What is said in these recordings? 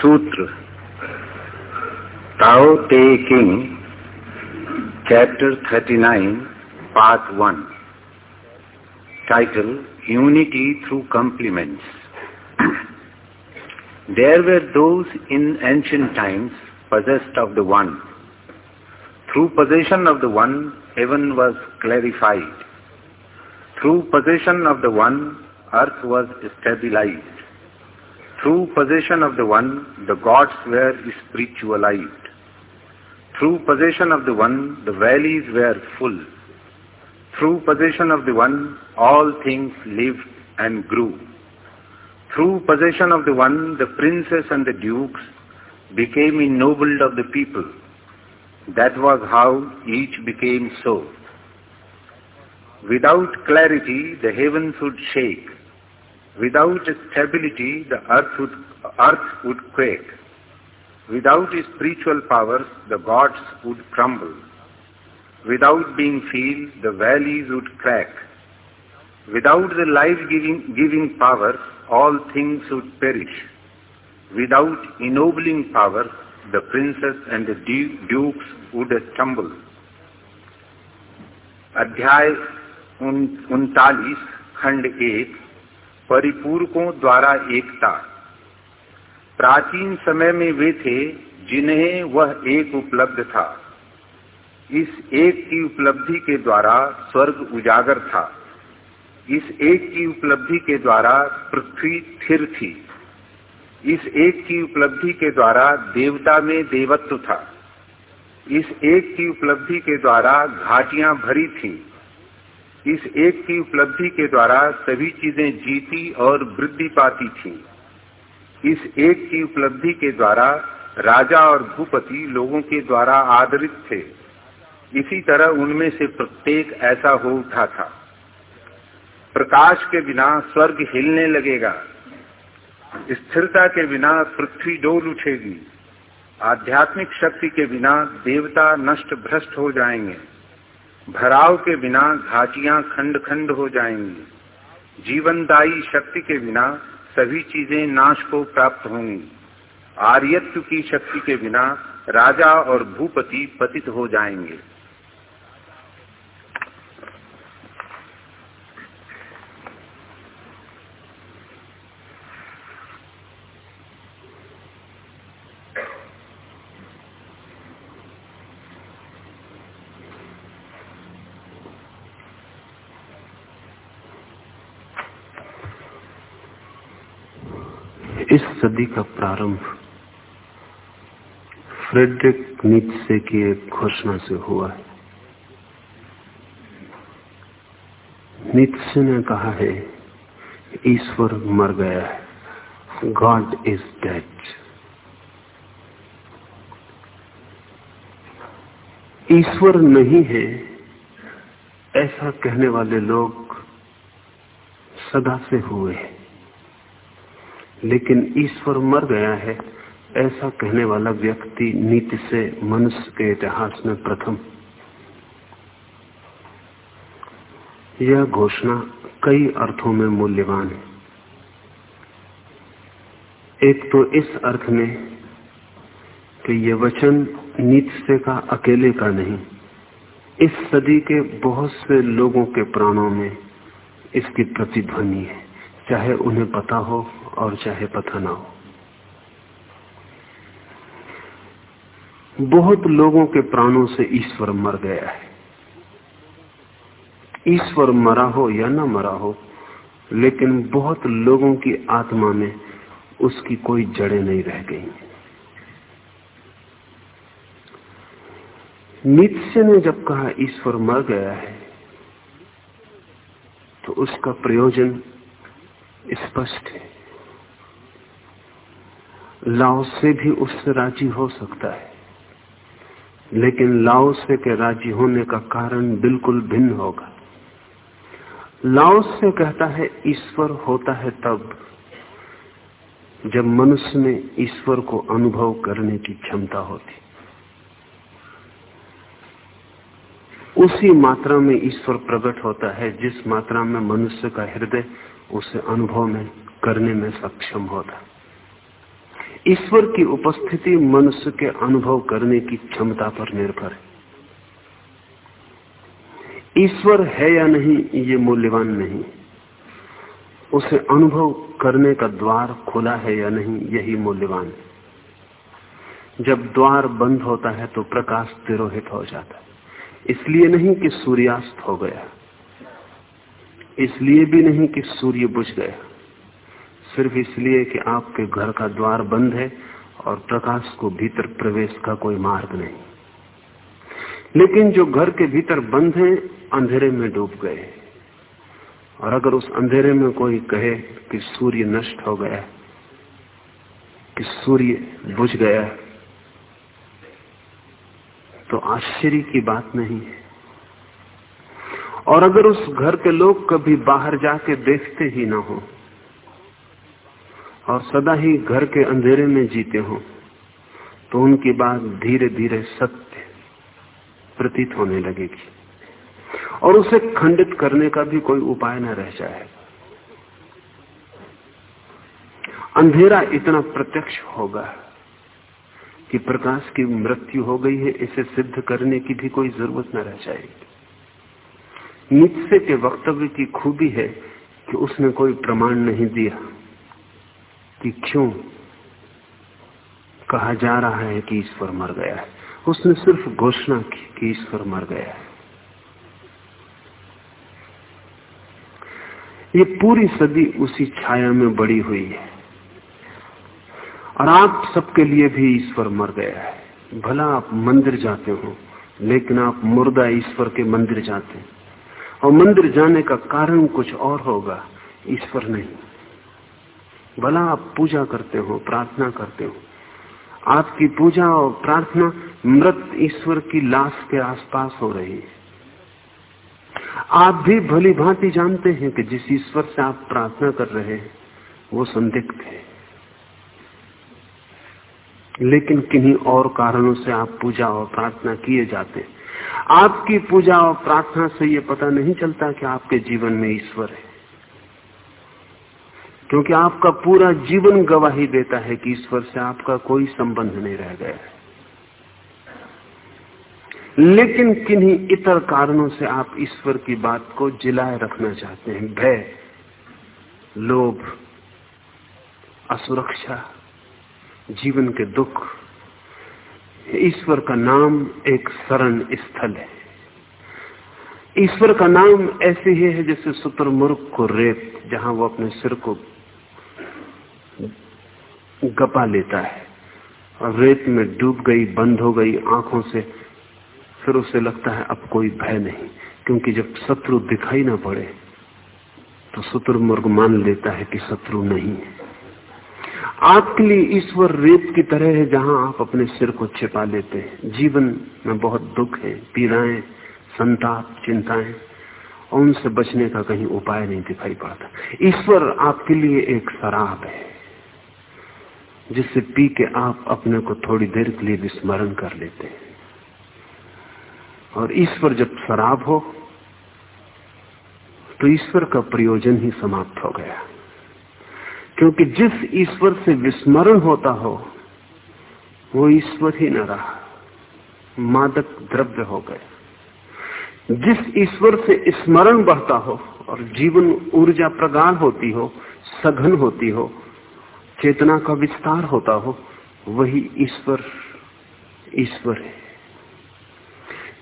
Sutra Tao Te King Chapter 39 Part 1 Title Unity through Complements There were those in ancient times possessed of the One. Through possession of the One, heaven was clarified. Through possession of the One, earth was stabilized. Through possession of the One, the gods were spiritualized. Through possession of the One, the valleys were full. Through possession of the One, all things lived and grew. Through possession of the One, the princes and the dukes became ennobled of the people. That was how each became so. Without clarity, the heavens would shake. Without stability, the earth would, earth would quake. Without spiritual powers, the gods would crumble. Without being feel, the valleys would crack. Without the life-giving giving power, all things would perish. Without ennobling power, the princes and the dukes would stumble. अध्याय उनतालीस खंड एक परिपूरकों द्वारा एकता। प्राचीन समय में वे थे जिन्हें वह एक उपलब्ध था। इस एक की उपलब्धि के द्वारा स्वर्ग उजागर था। इस एक की उपलब्धि के द्वारा पृथ्वी स्थिर थी। इस एक की उपलब्धि के द्वारा देवता में देवत्व था। इस एक की उपलब्धि के द्वारा घाटियाँ भरी थी। इस एक की उपलब्धि के द्वारा सभी चीज़ें जीती और वृद्धि पाती थी। इस एक की उपलब्धि के द्वारा राजा और भूपति लोगों के द्वारा आदरित थे। इसी तरह उनमें से प्रत्येक ऐसा हो उठा था। प्रकाश के बिना स्वर्ग हिलने लगेगा। स्थिरता के बिना पृथ्वी डोल उठेगी। आध्यात्मिक शक्ति के बिना देवता नष्ट भ्रष्ट हो जाएँगे। भराव के बिना घाटियाँ खंड खंड हो जाएँगी। जीवनदायी शक्ति के बिना सभी चीज़ें नाश को प्राप्त होंगी। आर्यत्व की शक्ति के बिना राजा और भूपति पतित हो जाएँगे। इस सदी का प्रारंभ फ्रेडरिक नीत्से की एक घोषणा से हुआ है। नीत्से ने कहा है, ईश्वर मर गया है। गॉड इज़ डेड ईश्वर नहीं है, ऐसा कहने वाले लोग सदा से हुए हैं। लेकिन ईश्वर मर गया है, ऐसा कहने वाला व्यक्ति नीति से मनुष्य के इतिहास में प्रथम। यह घोषणा कई अर्थों में मूल्यवान है। एक तो इस अर्थ में कि यह वचन नीति का अकेले का नहीं, इस सदी के बहुत से लोगों के प्राणों में इसकी प्रतिध्वनि है, चाहे उन्हें पता हो और चाहे पता ना हो। बहुत लोगों के प्राणों से ईश्वर मर गया है। ईश्वर मरा हो या ना मरा हो, लेकिन बहुत लोगों की आत्मा में उसकी कोई जड़ें नहीं रह गई। नित्य ने जब कहा ईश्वर मर गया है तो उसका प्रयोजन स्पष्ट है। लाओ से भी उससे राज़ी हो सकता है। लेकिन लाओ से के राज़ी होने का कारण बिल्कुल भिन्न होगा। लाओ से कहता है, ईश्वर होता है तब जब मनुष्य में ईश्वर को अनुभव करने की क्षमता होती। उसी मात्रा में ईश्वर प्रकट होता है, जिस मात्रा में मनुष्य का हृदय उसे अनुभव में करने में सक्षम होता। ईश्वर की उपस्थिति मनुष्य के अनुभव करने की क्षमता पर निर्भर है। ईश्वर है या नहीं, ये मूल्यवान नहीं। उसे अनुभव करने का द्वार खुला है या नहीं, यही मूल्यवान है। जब द्वार बंद होता है तो प्रकाश तिरोहित हो जाता है। इसलिए नहीं कि सूर्यास्त हो गया। इसलिए भी नहीं कि सूर्य बुझ गया। सिर्फ़ इसलिए कि आपके घर का द्वार बंद है और प्रकाश को भीतर प्रवेश का कोई मार्ग नहीं। लेकिन जो घर के भीतर बंद है, अंधेरे में डूब गए। और अगर उस अंधेरे में कोई कहे कि सूर्य नष्ट हो गया, कि सूर्य बुझ गया तो आश्चर्य की बात नहीं है। और अगर उस घर के लोग कभी बाहर जाके देखते ही ना हो और सदा ही घर के अंधेरे में जीते हो तो उनकी बात धीरे धीरे सत्य प्रतीत होने लगेगी। और उसे खंडित करने का भी कोई उपाय न रह जाए। अंधेरा इतना प्रत्यक्ष होगा कि प्रकाश की मृत्यु हो गई है, इसे सिद्ध करने की भी कोई ज़रूरत न रह जाएगी। नीचे के वक्तव्य की खूबी है कि उसने कोई प्रमाण नहीं दिया। कि क्यों कहा जा रहा है कि ईश्वर मर गया है? उसने सिर्फ़ घोषणा की कि ईश्वर मर गया है। ये पूरी सदी उसी छाया में बड़ी हुई है। और आप सबके लिए भी ईश्वर मर गया है। भला आप मंदिर जाते हो, लेकिन आप मुर्दा ईश्वर के मंदिर जाते हैं। और मंदिर जाने का कारण कुछ और होगा, ईश्वर नहीं। भला आप पूजा करते हो, प्रार्थना करते हो। आपकी पूजा और प्रार्थना मृत ईश्वर की लाश के आसपास हो रही है। आप भी भली भांति जानते हैं कि जिस ईश्वर से आप प्रार्थना कर रहे हैं, वो संदिग्ध है। लेकिन किन्हीं और कारणों से आप पूजा और प्रार्थना किए जाते हैं। आपकी पूजा और प्रार्थना से ये पता नहीं चलता कि आपके जीवन में ईश्वर है। क्योंकि आपका पूरा जीवन गवाही देता है कि ईश्वर से आपका कोई संबंध नहीं रह गया है। लेकिन किन्हीं इतर कारणों से आप ईश्वर की बात को जिलाए रखना चाहते हैं। भय, लोभ, असुरक्षा, जीवन के दुख। ईश्वर का नाम एक शरण स्थल है। ईश्वर का नाम ऐसे ही है जैसे शुतुरमुर्ग को रेत, जहाँ वो अपने सिर को गपा लेता है। और रेत में डूब गई, बंद हो गई आँखों से, फिर उसे लगता है अब कोई भय नहीं, क्योंकि जब शत्रु दिखाई ना पड़े तो शुतुरमुर्ग मान लेता है कि शत्रु नहीं है। आपके लिए ईश्वर रेत की तरह है, जहाँ आप अपने सिर को छिपा लेते हैं। जीवन में बहुत दुख है, पीड़ाएँ, संताप, चिंताएँ, और उनसे बचने का कहीं उपाय नहीं दिखाई पड़ता। ईश्वर आपके लिए एक शराब है। जिससे पी के आप अपने को थोड़ी देर के लिए विस्मरण कर लेते हैं। और ईश्वर जब शराब हो तो ईश्वर का प्रयोजन ही समाप्त हो गया। क्योंकि जिस ईश्वर से विस्मरण होता हो, वो ईश्वर ही न रहा। मादक द्रव्य हो गए। जिस ईश्वर से स्मरण बढ़ता हो, और जीवन ऊर्जा प्रगाढ़ होती हो, सघन होती हो चेतना का विस्तार होता हो, वही ईश्वर ईश्वर है।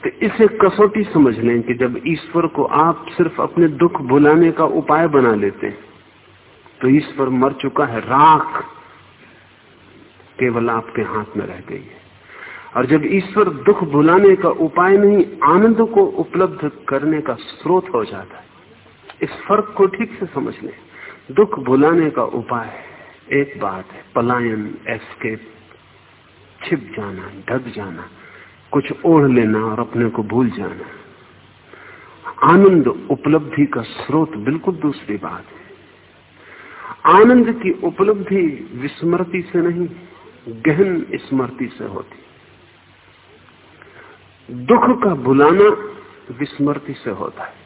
तो इसे कसौटी समझ लें कि जब ईश्वर को आप सिर्फ़ अपने दुख भुलाने का उपाय बना लेते हैं तो ईश्वर मर चुका है, राख केवल आपके हाथ में रह गई है। और जब ईश्वर दुख भुलाने का उपाय नहीं, आनंद को उपलब्ध करने का स्रोत हो जाता है। इस फ़र्क को ठीक से समझ लें। दुख भुलाने का उपाय एक बात है, पलायन एस्केप छिप जाना, ढक जाना, कुछ ओढ़ लेना और अपने को भूल जाना। आनंद उपलब्धि का स्रोत बिल्कुल दूसरी बात है। आनंद की उपलब्धि विस्मृति से नहीं, गहन स्मृति से होती। दुख का भुलाना विस्मृति से होता है।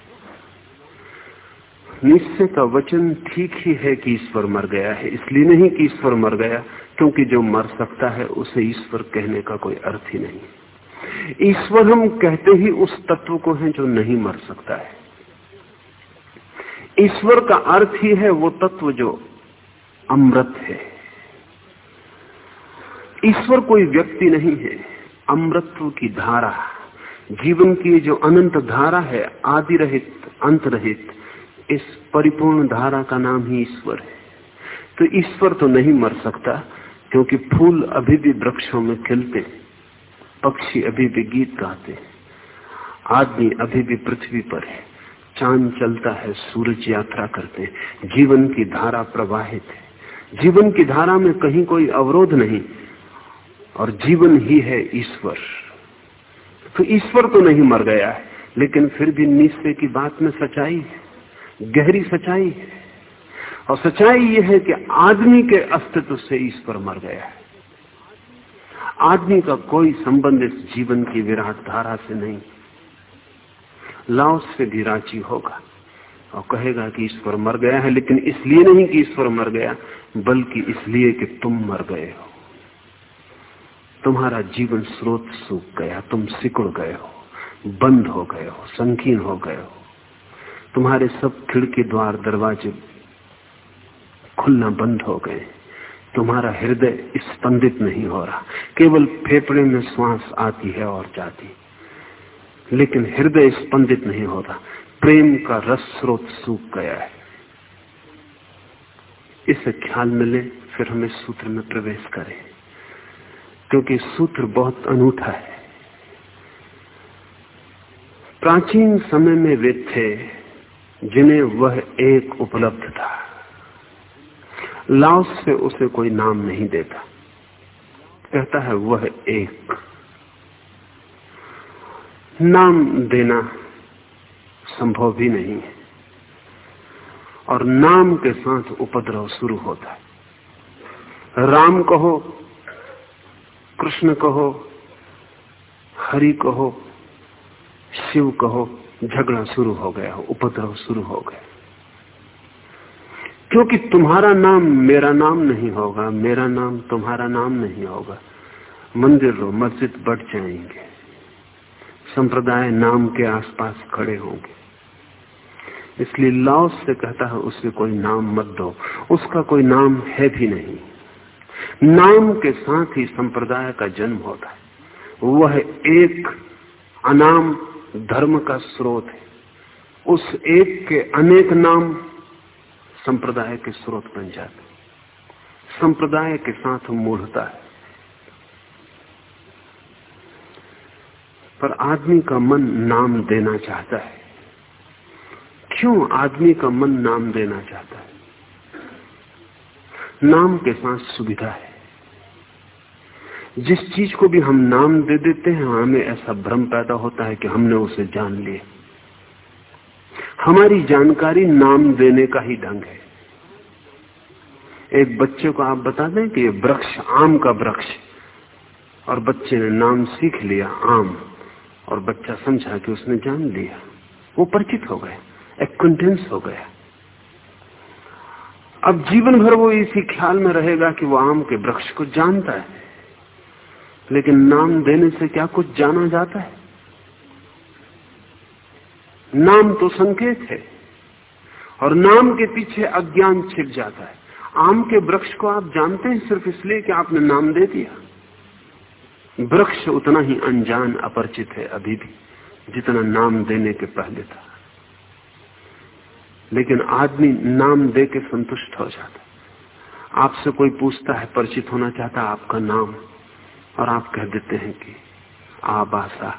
निश्चय का वचन ठीक ही है कि ईश्वर मर गया है, इसलिए नहीं कि ईश्वर मर गया, क्योंकि जो मर सकता है, उसे ईश्वर कहने का कोई अर्थ ही नहीं। ईश्वर हम कहते ही उस तत्व को है जो नहीं मर सकता है। ईश्वर का अर्थ ही है वो तत्व जो अमृत है। ईश्वर कोई व्यक्ति नहीं है अमृत्व की धारा, जीवन की जो अनंत धारा है आदि रहित अंत रहित इस परिपूर्ण धारा का नाम ही ईश्वर है। तो ईश्वर तो नहीं मर सकता, क्योंकि फूल अभी भी वृक्षों में खिलते पक्षी अभी भी गीत गाते आदमी अभी भी पृथ्वी पर है, चाँद चलता है, सूरज यात्रा करते जीवन की धारा प्रवाहित है। जीवन की धारा में कहीं कोई अवरोध नहीं, और जीवन ही है ईश्वर। तो ईश्वर तो नहीं मर गया है, लेकिन फिर भी निश्चय की बात में सच्चाई है। गहरी सच्चाई है। और सच्चाई यह है कि आदमी के अस्तित्व से ईश्वर मर गया है। आदमी का कोई संबंध इस जीवन की विराट धारा से नहीं। लाओस से भी राज़ी होगा और कहेगा कि ईश्वर मर गया है, लेकिन इसलिए नहीं कि ईश्वर मर गया, बल्कि इसलिए कि तुम मर गए हो। तुम्हारा जीवन स्रोत सूख गया, तुम सिकुड़ गए हो, बंद हो गए हो, संकीर्ण हो गए हो। तुम्हारे सब खिड़की द्वार दरवाजे खुलना बंद हो गए। तुम्हारा हृदय स्पंदित नहीं हो रहा। केवल फेफड़े में श्वास आती है और जाती। लेकिन हृदय स्पंदित नहीं होता। प्रेम का रस स्रोत सूख गया है। इसे ख्याल मिले, फिर हमें सूत्र में प्रवेश करें। क्योंकि सूत्र बहुत अनूठा है। प्राचीन समय में वे थे जिन्हें वह एक उपलब्ध था। लाओस से उसे कोई नाम नहीं देता। कहता है, वह एक। नाम देना संभव भी नहीं है। और नाम के साथ उपद्रव शुरू होता है। राम कहो, कृष्ण कहो, हरि कहो, शिव कहो झगड़ा शुरू हो गया, उपद्रव शुरू हो गया। क्योंकि तुम्हारा नाम मेरा नाम नहीं होगा, मेरा नाम तुम्हारा नाम नहीं होगा। मंदिर रो मस्जिद बढ़ जाएँगे। संप्रदाय नाम के आसपास खड़े होंगे। इसलिए लाओस से कहता है, उसे कोई नाम मत दो। उसका कोई नाम है भी नहीं। नाम के साथ ही संप्रदाय का जन्म होता है। वह एक अनाम धर्म का स्रोत है। उस एक के अनेक नाम संप्रदाय के स्रोत बन जाते संप्रदाय के साथ मूढ़ता है। पर आदमी का मन नाम देना चाहता है। क्यों आदमी का मन नाम देना चाहता है? नाम के साथ सुविधा है। जिस चीज़ को भी हम नाम दे देते हैं, हमें ऐसा भ्रम पैदा होता है कि हमने उसे जान लिया। हमारी जानकारी नाम देने का ही ढंग है। एक बच्चे को आप बता दें कि वृक्ष, आम का वृक्ष, और बच्चे ने नाम सीख लिया, आम, और बच्चा समझा कि उसने जान लिया। वो परिचित हो गया एक्वेंटेंस हो गया। अब जीवन भर वो इसी ख्याल में रहेगा कि वो आम के वृक्ष को जानता है। लेकिन नाम देने से क्या कुछ जाना जाता है? नाम तो संकेत है और नाम के पीछे अज्ञान छिप जाता है। आम के वृक्ष को आप जानते हैं सिर्फ़ इसलिए कि आपने नाम दे दिया। वृक्ष उतना ही अनजान अपरिचित है अभी भी, जितना नाम देने के पहले था। लेकिन आदमी नाम दे के संतुष्ट हो जाता आपसे कोई पूछता है, परिचित होना चाहता आपका नाम। और आप कह देते हैं कि आबासा।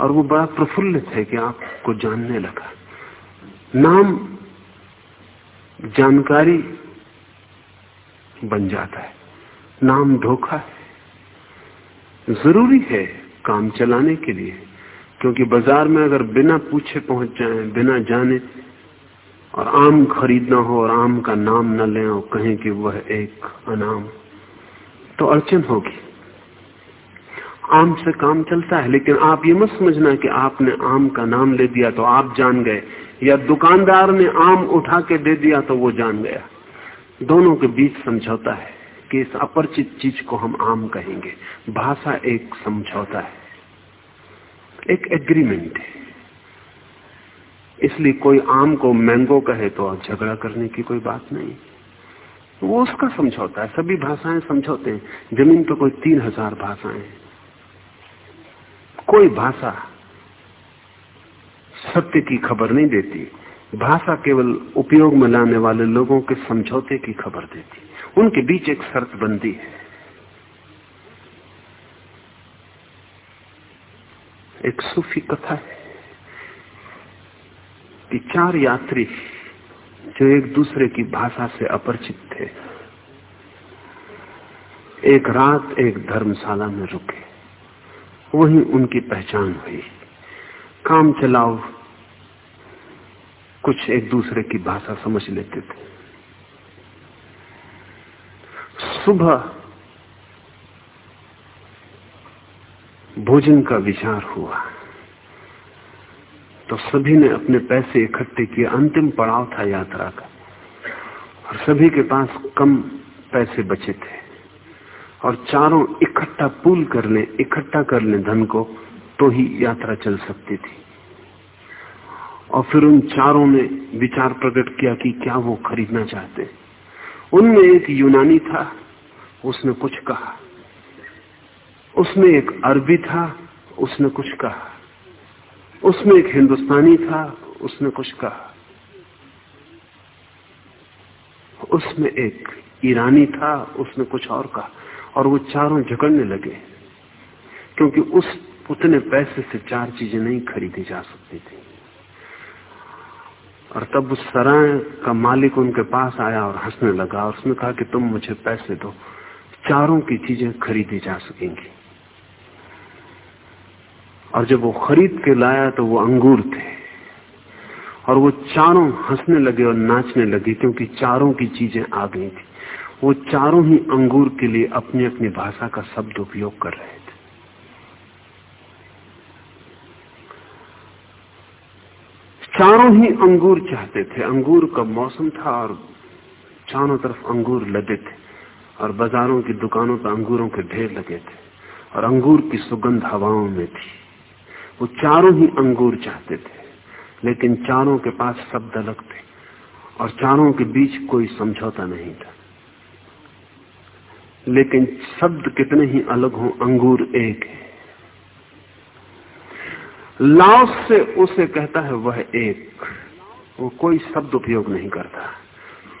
और वो बड़ा प्रफुल्लित है कि आपको जानने लगा। नाम जानकारी बन जाता है। नाम धोखा है। ज़रूरी है काम चलाने के लिए, क्योंकि बाज़ार में अगर बिना पूछे पहुँच जाए, बिना जाने, और आम खरीदना हो और आम का नाम न लें और कहें कि वह एक अनाम तो अड़चन होगी। आम से काम चलता है, लेकिन आप ये मत समझना कि आपने आम का नाम ले दिया तो आप जान गए, या दुकानदार ने आम उठा के दे दिया तो वो जान गया। दोनों के बीच समझौता है कि इस अपरिचित चीज़ को हम आम कहेंगे। भाषा एक समझौता है, एक एग्रीमेंट है। इसलिए कोई आम को मैंगो कहे तो झगड़ा करने की कोई बात नहीं। वो उसका समझौता है, सभी भाषाएँ समझौते हैं। ज़मीन पर कोई तीन हज़ार भाषाएँ कोई भाषा सत्य की खबर नहीं देती। भाषा केवल उपयोग में लाने वाले लोगों के समझौते की खबर देती। उनके बीच एक शर्त बंदी है। एक सूफी कथा है कि चार यात्री जो एक दूसरे की भाषा से अपरिचित थे, एक रात एक धर्मशाला में रुके। वही उनकी पहचान हुई। काम चलाओ, कुछ एक दूसरे की भाषा समझ लेते थे। सुबह भोजन का विचार हुआ। तो सभी ने अपने पैसे इकट्ठे किए। अंतिम पड़ाव था यात्रा का। और सभी के पास कम पैसे बचे थे। और चारों इकट्ठा पूल कर ले इकट्ठा कर ले धन को तो ही यात्रा चल सकती थी। और फिर उन चारों ने विचार प्रकट किया कि क्या वो खरीदना चाहते उनमें एक यूनानी था, उसने कुछ कहा। उसमें एक अरबी था, उसने कुछ कहा। उसमें एक हिंदुस्तानी था, उसने कुछ कहा। उसमें एक ईरानी था, उसने कुछ और कहा। और वो चारों झगड़ने लगे। क्योंकि उस उतने पैसे से चार चीज़ें नहीं खरीदी जा सकती थी। और तब उस सराय का मालिक उनके पास आया और हंसने लगा और उसने कहा कि तुम मुझे पैसे दो, चारों की चीज़ें खरीदी जा सकेंगी। और जब वो खरीद के लाया तो वो अंगूर थे। और वो चारों हंसने लगे और नाचने लगे क्योंकि चारों की चीज़ें आ गई थी। वो चारों ही अंगूर के लिए अपनी अपनी भाषा का शब्द उपयोग कर रहे थे। चारों ही अंगूर चाहते थे। अंगूर का मौसम था और चारों तरफ़ अंगूर लगे थे और बाजारों की दुकानों पर अंगूरों के ढेर लगे थे और अंगूर की सुगंध हवाओं में थी। वो चारों ही अंगूर चाहते थे, लेकिन चारों के पास शब्द अलग थे और चारों के बीच कोई समझौता नहीं था। लेकिन शब्द कितने ही अलग हो, अंगूर एक है। लाओस से उसे कहता है वह एक। वो कोई शब्द उपयोग नहीं करता,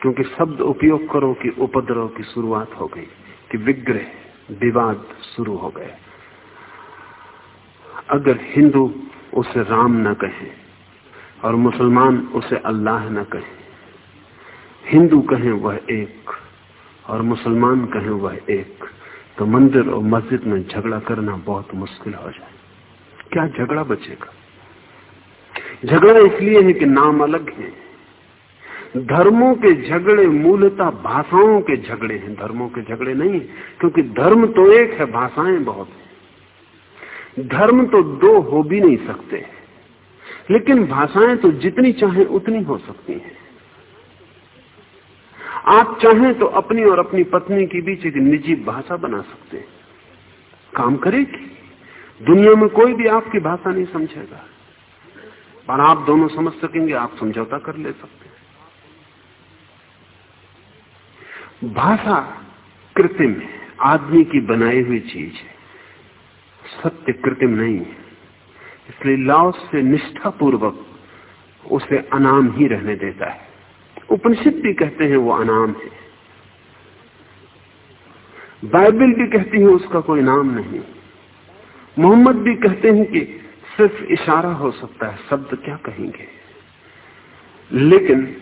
क्योंकि शब्द उपयोग करो कि उपद्रव की शुरुआत हो गई, कि विग्रह, विवाद शुरू हो गए। अगर हिंदू उसे राम न कहे और मुसलमान उसे अल्लाह न कहे, हिंदू कहें वह एक। और मुसलमान कहे, वह एक। तो मंदिर और मस्जिद में झगड़ा करना बहुत मुश्किल हो जाए। क्या झगड़ा बचेगा? झगड़ा इसलिए है कि नाम अलग है। धर्मों के झगड़े मूलतः भाषाओं के झगड़े हैं। धर्मों के झगड़े नहीं, क्योंकि धर्म तो एक है, भाषाएँ बहुत है। धर्म तो दो हो भी नहीं सकते। लेकिन भाषाएँ तो जितनी चाहे उतनी हो सकती हैं। आप चाहें तो अपनी और अपनी पत्नी के बीच एक निजी भाषा बना सकते हैं। काम करेगी दुनिया में कोई भी आपकी भाषा नहीं समझेगा। पर आप दोनों समझ सकेंगे, आप समझौता कर ले सकते हैं। भाषा कृत्रिम है। आदमी की बनाई हुई चीज़ है। सत्य कृत्रिम नहीं है। इसलिए लाओ से निष्ठापूर्वक उसे अनाम ही रहने देता है। उपनिषद भी कहते हैं वो अनाम है। बाइबल भी कहती है उसका कोई नाम नहीं। मोहम्मद भी कहते हैं कि सिर्फ़ इशारा हो सकता है, शब्द क्या कहेंगे? लेकिन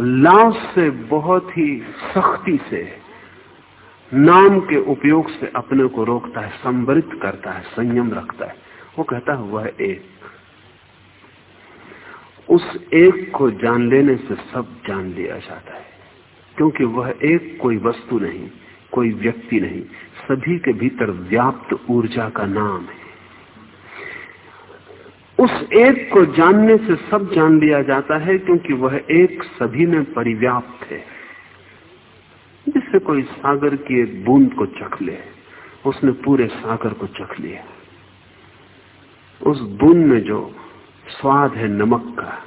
लाओस से बहुत ही सख्ती से, नाम के उपयोग से अपने को रोकता है संवरित करता है, संयम रखता है। वो कहता है वह एक उस एक को जान लेने से सब जान लिया जाता है। क्योंकि वह एक कोई वस्तु नहीं, कोई व्यक्ति नहीं, सभी के भीतर व्याप्त ऊर्जा का नाम है। उस एक को जानने से सब जान लिया जाता है, क्योंकि वह एक सभी में परिव्याप्त है। जिससे कोई सागर की एक बूंद को चख ले, उसने पूरे सागर को चख लिया। उस बूंद में जो स्वाद है नमक का,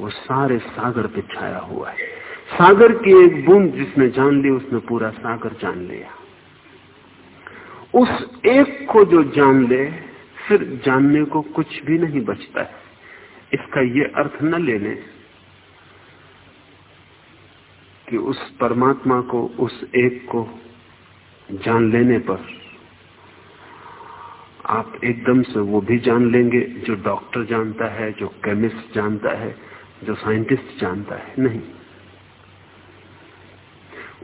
वो सारे सागर पे छाया हुआ है। सागर की एक बूंद जिसने जान ली, उसने पूरा सागर जान लिया। उस एक को जो जान ले, फिर जानने को कुछ भी नहीं बचता है। इसका ये अर्थ न लेने कि उस परमात्मा को, उस एक को जान लेने पर आप एकदम से वो भी जान लेंगे जो डॉक्टर जानता है, जो केमिस्ट जानता है, जो साइंटिस्ट जानता है। नहीं।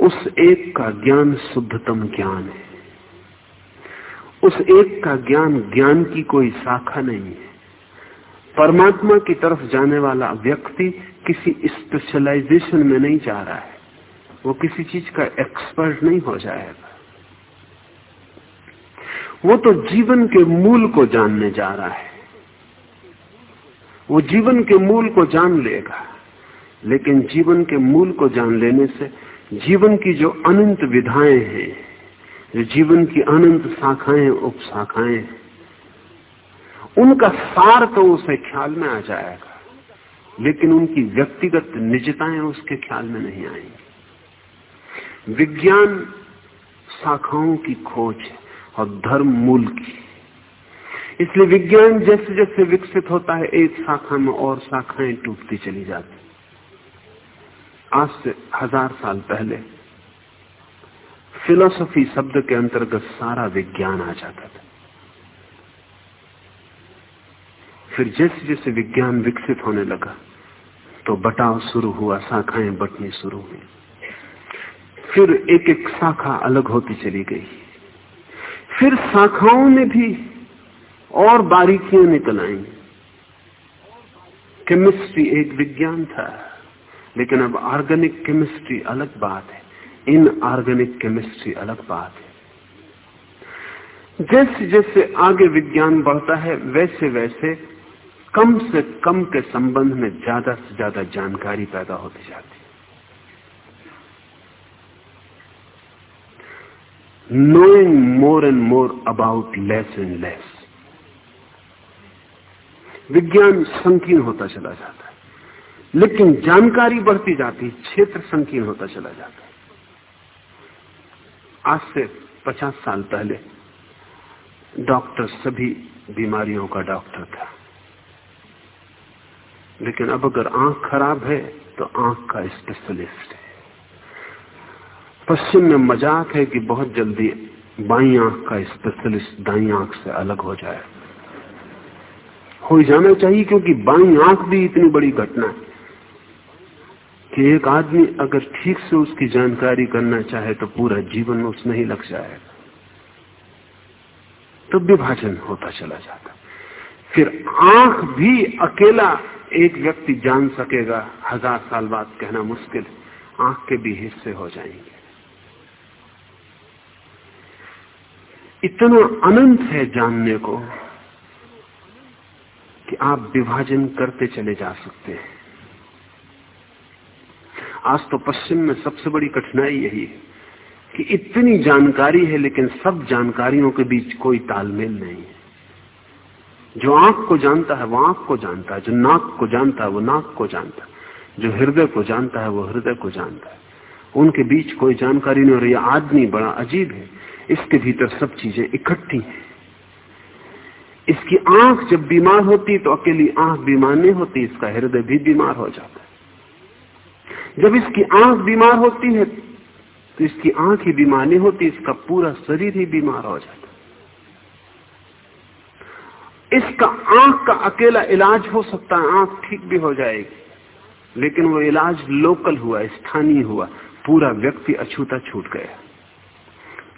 उस एक का ज्ञान शुद्धतम ज्ञान है। उस एक का ज्ञान ज्ञान की कोई शाखा नहीं है। परमात्मा की तरफ़ जाने वाला व्यक्ति किसी स्पेशलाइजेशन में नहीं जा रहा है। वो किसी चीज़ का एक्सपर्ट नहीं हो जाएगा। वो तो जीवन के मूल को जानने जा रहा है। वो जीवन के मूल को जान लेगा, लेकिन जीवन के मूल को जान लेने से जीवन की जो अनंत विधाएँ हैं, जो जीवन की अनंत शाखाएँ उप शाखाएँ उनका सार तो उसे ख्याल में आ जाएगा, लेकिन उनकी व्यक्तिगत निजताएँ उसके ख्याल में नहीं आएँगी। विज्ञान शाखाओं की खोज है। और धर्म मूल की। इसलिए विज्ञान जैसे जैसे विकसित होता है, एक शाखा में और शाखाएँ टूटती चली जाती। आज से हज़ार साल पहले फिलोसफी शब्द के अंतर्गत सारा विज्ञान आ जाता था। फिर जैसे जैसे विज्ञान विकसित होने लगा तो बटाव शुरू हुआ, शाखाएँ बटनी शुरू हुई। फिर एक एक शाखा अलग होती चली गई। फिर शाखाओं में भी और बारीकियाँ निकल आई। केमिस्ट्री एक विज्ञान था, लेकिन अब ऑर्गेनिक केमिस्ट्री अलग बात है। इन ऑर्गेनिक केमिस्ट्री अलग बात है। जैसे जैसे आगे विज्ञान बढ़ता है, वैसे वैसे कम से कम के संबंध में ज़्यादा से ज़्यादा जानकारी पैदा होती जाती knowing more and more about less and less विज्ञान संकीर्ण होता चला जाता है। लेकिन जानकारी बढ़ती जाती क्षेत्र संकीर्ण होता चला जाता है। आज से पचास साल पहले डॉक्टर सभी बीमारियों का डॉक्टर था। लेकिन अब अगर आँख खराब है तो आँख का स्पेशलिस्ट है। पश्चिम में मज़ाक है कि बहुत जल्दी बाई आँख का स्पेशलिस्ट दाई आँख से अलग हो जाए। हो जाना चाहिए क्योंकि बाई आँख भी इतनी बड़ी घटना है कि एक आदमी अगर ठीक से उसकी जानकारी करना चाहे तो पूरा जीवन उसमें ही लग जाएगा तो विभाजन होता चला जाता। फिर आँख भी अकेला एक व्यक्ति जान सकेगा, हज़ार साल बाद कहना मुश्किल, आँख के भी हिस्से हो जाएँगे। इतना अनंत है जानने को कि आप विभाजन करते चले जा सकते हैं। आज तो पश्चिम में सबसे बड़ी कठिनाई यही है कि इतनी जानकारी है, लेकिन सब जानकारियों के बीच कोई तालमेल नहीं है। जो आँख को जानता है, वो आँख को जानता है। जो नाक को जानता है, वो नाक को जानता है। जो हृदय को जानता है, वो हृदय को जानता है। उनके बीच कोई जानकारी नहीं हो रही। आदमी बड़ा अजीब है। इसके भीतर सब चीज़ें इकट्ठी हैं। इसकी आँख जब बीमार होती तो अकेली आँख बीमार नहीं होती, इसका हृदय भी बीमार हो जाता है। जब इसकी आँख बीमार होती है तो इसकी आँख ही बीमार नहीं होती, इसका पूरा शरीर ही बीमार हो जाता इसका आँख का अकेला इलाज हो सकता है, आँख ठीक भी हो जाएगी, लेकिन वो इलाज लोकल हुआ, स्थानीय हुआ, पूरा व्यक्ति अछूता छूट गया।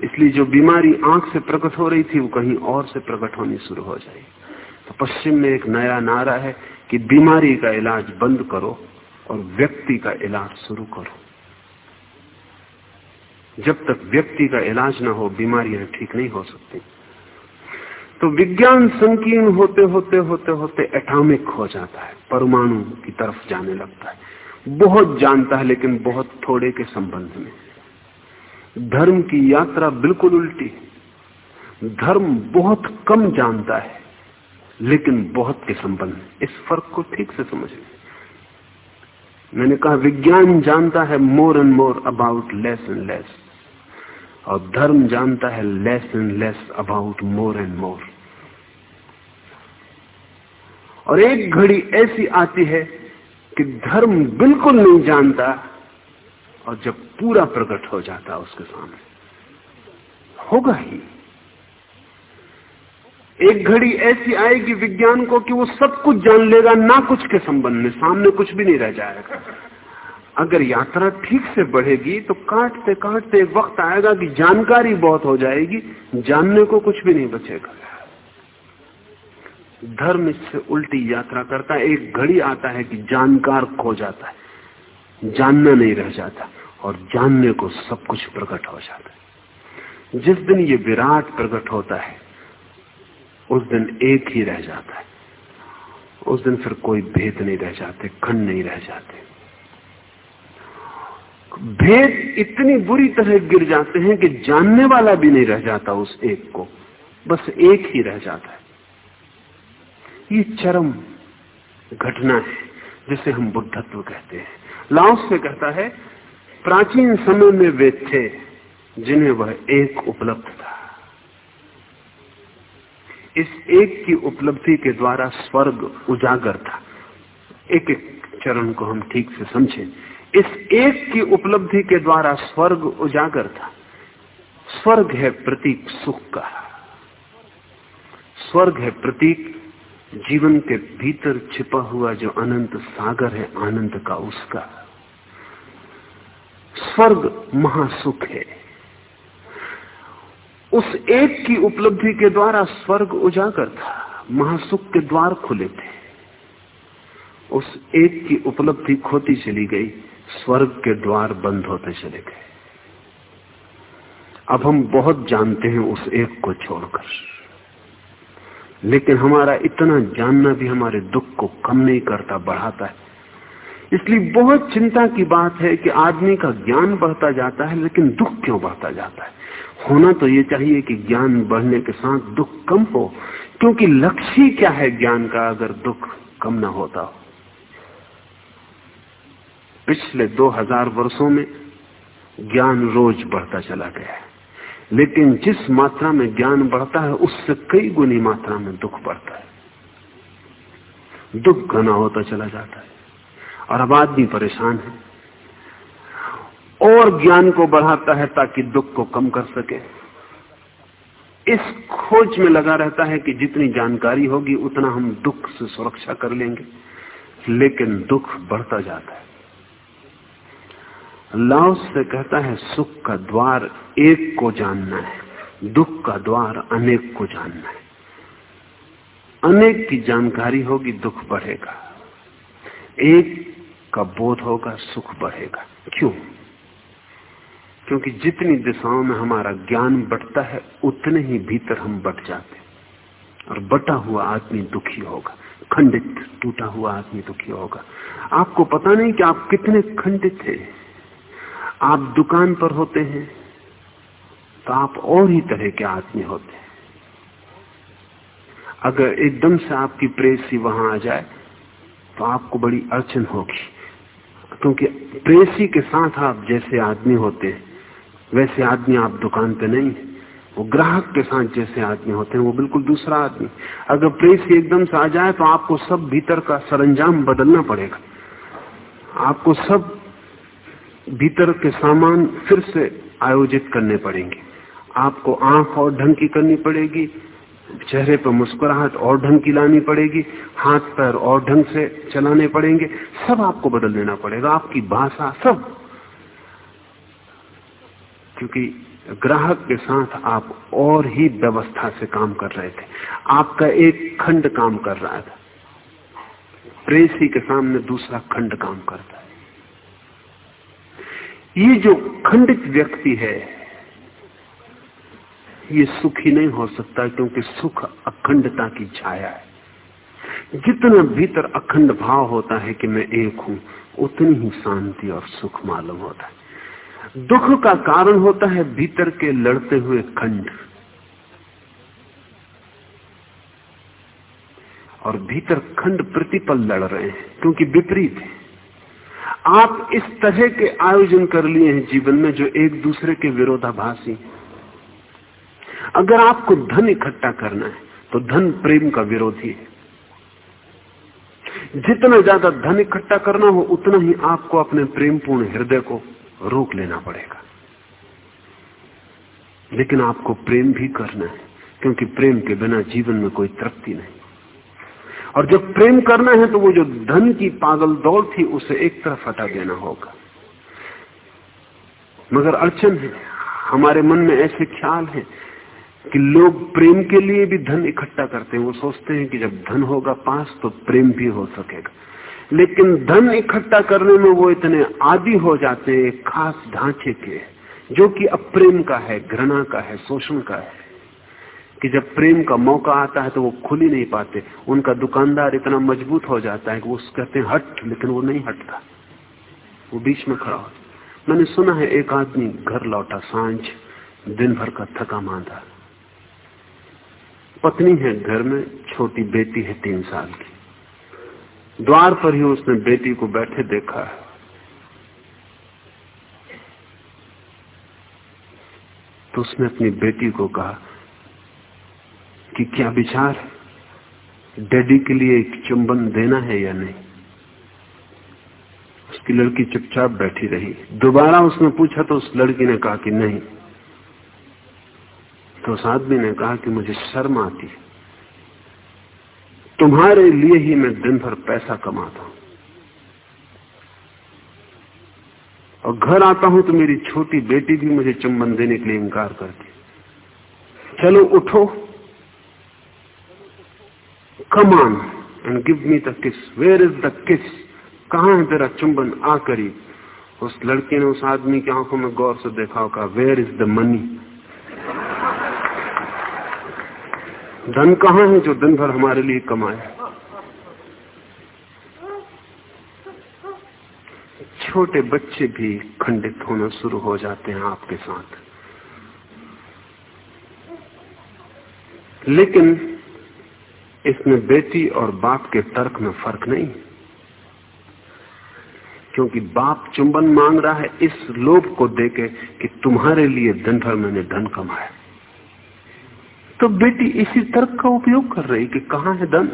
इसलिए जो बीमारी आँख से प्रकट हो रही थी, वो कहीं और से प्रकट होनी शुरू हो जाएगी। तो पश्चिम में एक नया नारा है कि बीमारी का इलाज बंद करो और व्यक्ति का इलाज शुरू करो। जब तक व्यक्ति का इलाज ना हो, बीमारियाँ ठीक नहीं हो सकती। तो विज्ञान संकीर्ण होते होते होते होते एटॉमिक हो जाता है, परमाणु की तरफ़ जाने लगता है। बहुत जानता है, लेकिन बहुत थोड़े के संबंध में। धर्म की यात्रा बिल्कुल उल्टी धर्म बहुत कम जानता है, लेकिन बहुत के संबंध इस फ़र्क को ठीक से समझ लें मैंने कहा, विज्ञान जानता है more and more about less and less और धर्म जानता है less and less about more and more और एक घड़ी ऐसी आती है कि धर्म बिल्कुल नहीं जानता और जब पूरा प्रकट हो जाता उसके सामने, होगा ही। एक घड़ी ऐसी आएगी विज्ञान को कि वो सब कुछ जान लेगा, ना कुछ के संबंध में, सामने कुछ भी नहीं रह जाएगा। अगर यात्रा ठीक से बढ़ेगी तो काटते काटते एक वक्त आएगा कि जानकारी बहुत हो जाएगी, जानने को कुछ भी नहीं बचेगा। धर्म इससे उल्टी यात्रा करता है, एक घड़ी आता है कि जानकार खो जाता है। जानना नहीं रह जाता और जानने को सब कुछ प्रकट हो जाता है। जिस दिन ये विराट प्रकट होता है, उस दिन एक ही रह जाता है। उस दिन फिर कोई भेद नहीं रह जाते, खंड नहीं रह जाते। भेद इतनी बुरी तरह गिर जाते हैं कि जानने वाला भी नहीं रह जाता उस एक को। बस एक ही रह जाता है। ये चरम घटना है, जिसे हम बुद्धत्व कहते हैं। लाओस से कहता है, प्राचीन समय में वे थे जिन्हें वह एक उपलब्ध था। इस एक की उपलब्धि के द्वारा स्वर्ग उजागर था। एक एक चरण को हम ठीक से समझें। इस एक की उपलब्धि के द्वारा स्वर्ग उजागर था। स्वर्ग है प्रतीक सुख का। स्वर्ग है प्रतीक जीवन के भीतर छिपा हुआ जो अनंत सागर है, आनंद का उसका। स्वर्ग महासुख है। उस एक की उपलब्धि के द्वारा स्वर्ग उजागर था, महासुख के द्वार खुले थे। उस एक की उपलब्धि खोती चली गई, स्वर्ग के द्वार बंद होते चले गए। अब हम बहुत जानते हैं उस एक को छोड़कर। लेकिन हमारा इतना जानना भी हमारे दुख को कम नहीं करता, बढ़ाता है। इसलिए बहुत चिंता की बात है कि आदमी का ज्ञान बढ़ता जाता है, लेकिन दुख क्यों बढ़ता जाता है? होना तो ये चाहिए कि ज्ञान बढ़ने के साथ दुख कम हो, क्योंकि लक्ष्य क्या है ज्ञान का अगर दुख कम ना होता हो? पिछले 2000 वर्षों में ज्ञान रोज बढ़ता चला गया है, लेकिन जिस मात्रा में ज्ञान बढ़ता है, उससे कई गुनी मात्रा में दुख बढ़ता है। दुख घना होता चला जाता है। और अब आदमी परेशान है। और ज्ञान को बढ़ाता है ताकि दुख को कम कर सके। इस खोज में लगा रहता है कि जितनी जानकारी होगी, उतना हम दुख से सुरक्षा कर लेंगे। लेकिन दुख बढ़ता जाता है। लाओस से कहता है, सुख का द्वार एक को जानना है, दुख का द्वार अनेक को जानना है। अनेक की जानकारी होगी, दुख बढ़ेगा। एक का बोध होगा, सुख बढ़ेगा। क्यों? क्योंकि जितनी दिशाओं में हमारा ज्ञान बढ़ता है, उतने ही भीतर हम बट जाते और बटा हुआ आदमी दुखी होगा। खंडित, टूटा हुआ आदमी दुखी होगा। आपको पता नहीं कि आप कितने खंडित हैं। आप दुकान पर होते हैं तो आप और ही तरह के आदमी होते हैं। अगर एकदम से आपकी प्रेसी वहाँ आ जाए तो आपको बड़ी अड़चन होगी। क्योंकि प्रेसी के साथ आप जैसे आदमी होते हैं, वैसे आदमी आप दुकान पे नहीं है। वो ग्राहक के साथ जैसे आदमी होते हैं, वो बिल्कुल दूसरा आदमी। अगर प्रेसी एकदम से आ जाए तो आपको सब भीतर का सरंजाम बदलना पड़ेगा। आपको सब भीतर के सामान फिर से आयोजित करने पड़ेंगे। आपको आँख और ढंग की करनी पड़ेगी चेहरे पर मुस्कुराहट और ढंग की लानी पड़ेगी, हाथ पैर और ढंग से चलाने पड़ेंगे, सब आपको बदल देना पड़ेगा, आपकी भाषा सब। क्योंकि ग्राहक के साथ आप और ही व्यवस्था से काम कर रहे थे, आपका एक खंड काम कर रहा था। प्रेसी के सामने दूसरा खंड काम करता है। ये जो खंडित व्यक्ति है ये सुखी नहीं हो सकता क्योंकि सुख अखंडता की छाया है। जितना भीतर अखंड भाव होता है कि मैं एक हूँ, उतनी ही शांति और सुख मालूम होता है। दुख का कारण होता है भीतर के लड़ते हुए खंड। और भीतर खंड प्रतिपल लड़ रहे हैं, क्योंकि विपरीत है। आप इस तरह के आयोजन कर लिए हैं जीवन में जो एक दूसरे के विरोधाभासी अगर आपको धन इकट्ठा करना है तो धन प्रेम का विरोधी है। जितना ज़्यादा धन इकट्ठा करना हो, उतना ही आपको अपने प्रेमपूर्ण हृदय को रोक लेना पड़ेगा। लेकिन आपको प्रेम भी करना है, क्योंकि प्रेम के बिना जीवन में कोई तृप्ति नहीं। और जब प्रेम करना है तो वो जो धन की पागल दौड़ थी, उसे एक तरफ़ हटा देना होगा। मगर अड़चन है, हमारे मन में ऐसे ख्याल है कि लोग प्रेम के लिए भी धन इकट्ठा करते हैं। वो सोचते हैं कि जब धन होगा पास तो प्रेम भी हो सकेगा। लेकिन धन इकट्ठा करने में वो इतने आदि हो जाते हैं खास ढांचे के, जो कि अप्रेम का है, घृणा का है, शोषण का है। कि जब प्रेम का मौका आता है तो वो खुल ही नहीं पाते। उनका दुकानदार इतना मज़बूत हो जाता है कि वो कहते हैं, हट, लेकिन वो नहीं हटता। वो बीच में खड़ा हो। मैंने सुना है, एक आदमी घर लौटा, साँझ, दिन भर का थका मांदा। पत्नी है घर में, छोटी बेटी है तीन साल की। द्वार पर ही उसने बेटी को बैठे देखा है। तो उसने अपनी बेटी को कहा कि क्या विचार? डैडी के लिए एक चुंबन देना है या नहीं? उसकी लड़की चुपचाप बैठी रही। दोबारा उसने पूछा तो उस लड़की ने कहा कि नहीं। तो उस आदमी ने कहा कि मुझे शर्म आती है। तुम्हारे लिए ही मैं दिन भर पैसा कमाता हूँ। और घर आता हूँ तो मेरी छोटी बेटी भी मुझे चुंबन देने के लिए इंकार करती चलो उठो। Come on and give me the kiss where is the kiss कहा है तेरा चुंबन आ करीब उस लड़के ने उस आदमी की आँखों में गौर से देखा होगा वेयर इज़ द मनी धन कहाँ है जो दिन भर हमारे लिए कमाए? छोटे बच्चे भी खंडित होना शुरू हो जाते हैं आपके साथ। लेकिन इसमें बेटी और बाप के तर्क में फ़र्क नहीं। क्योंकि बाप चुंबन मांग रहा है इस लोभ को देके कि तुम्हारे लिए दिन भर मैंने धन कमाया। तो बेटी इसी तर्क का उपयोग कर रही कि कहाँ है धन?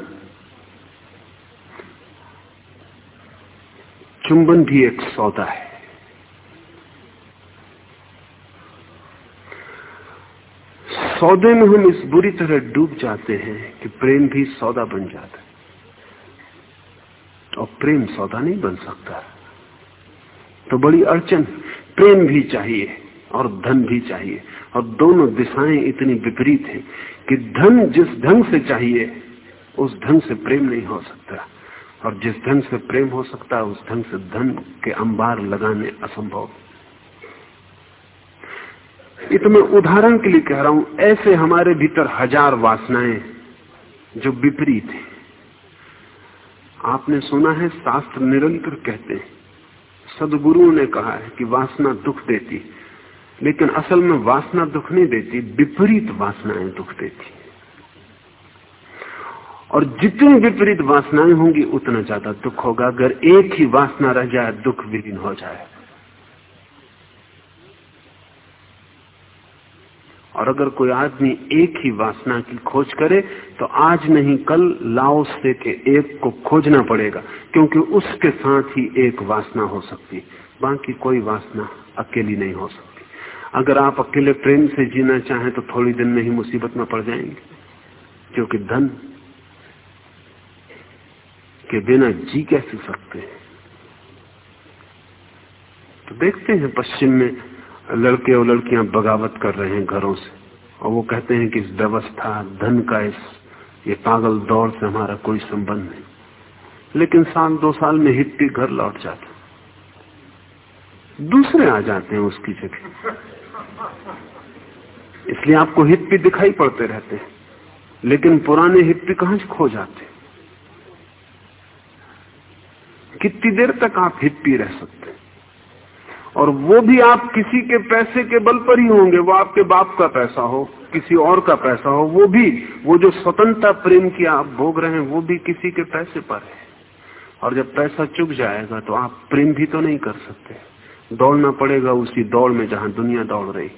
चुंबन भी एक सौदा है। सौदे में हम इस बुरी तरह डूब जाते हैं कि प्रेम भी सौदा बन जाता है। और प्रेम सौदा नहीं बन सकता। तो बड़ी अड़चन, प्रेम भी चाहिए। और धन भी चाहिए। और दोनों दिशाएँ इतनी विपरीत हैं कि धन जिस ढंग से चाहिए, उस ढंग से प्रेम नहीं हो सकता। और जिस ढंग से प्रेम हो सकता है उस ढंग से धन के अंबार लगाने असंभव। ये तो मैं उदाहरण के लिए कह रहा हूँ, ऐसे हमारे भीतर हज़ार वासनाएँ जो विपरीत है। आपने सुना है शास्त्र निरंतर कहते हैं, सदगुरुओं ने कहा है कि वासना दुख देती लेकिन असल में वासना दुख नहीं देती, विपरीत वासनाएँ दुख देती। और जितनी विपरीत वासनाएँ होंगी, उतना ज़्यादा दुख होगा। अगर एक ही वासना रह जाए, दुख विलीन हो जाए। और अगर कोई आदमी एक ही वासना की खोज करे तो आज नहीं, कल लाओ से के एक को खोजना पड़ेगा, क्योंकि उसके साथ ही एक वासना हो सकती। बाकी कोई वासना अकेली नहीं हो सकती। अगर आप अकेले प्रेम से जीना चाहें तो थोड़ी दिन में ही मुसीबत में पड़ जाएँगे। क्योंकि धन के बिना जी कैसे सकते हैं? तो देखते हैं पश्चिम में लड़के और लड़कियाँ बगावत कर रहे हैं घरों से। और वो कहते हैं कि इस व्यवस्था, धन का इस, ये पागल दौड़ से हमारा कोई संबंध नहीं। लेकिन साल, दो साल में हिट्टी घर लौट जाते। दूसरे आ जाते हैं उसकी जगह। इसलिए आपको हिप्पी दिखाई पड़ते रहते हैं, लेकिन पुराने हिप्पी कहाँ खो जाते कितनी देर तक आप हिप्पी रह सकते और वो भी आप किसी के पैसे के बल पर ही होंगे, वो आपके बाप का पैसा हो, किसी और का पैसा हो, वो भी, वो जो स्वतंत्रता प्रेम की आप भोग रहे हैं, वो भी किसी के पैसे पर है। और जब पैसा चुक जाएगा तो आप प्रेम भी तो नहीं कर सकते। दौड़ना पड़ेगा उसी दौड़ में जहाँ दुनिया दौड़ रही।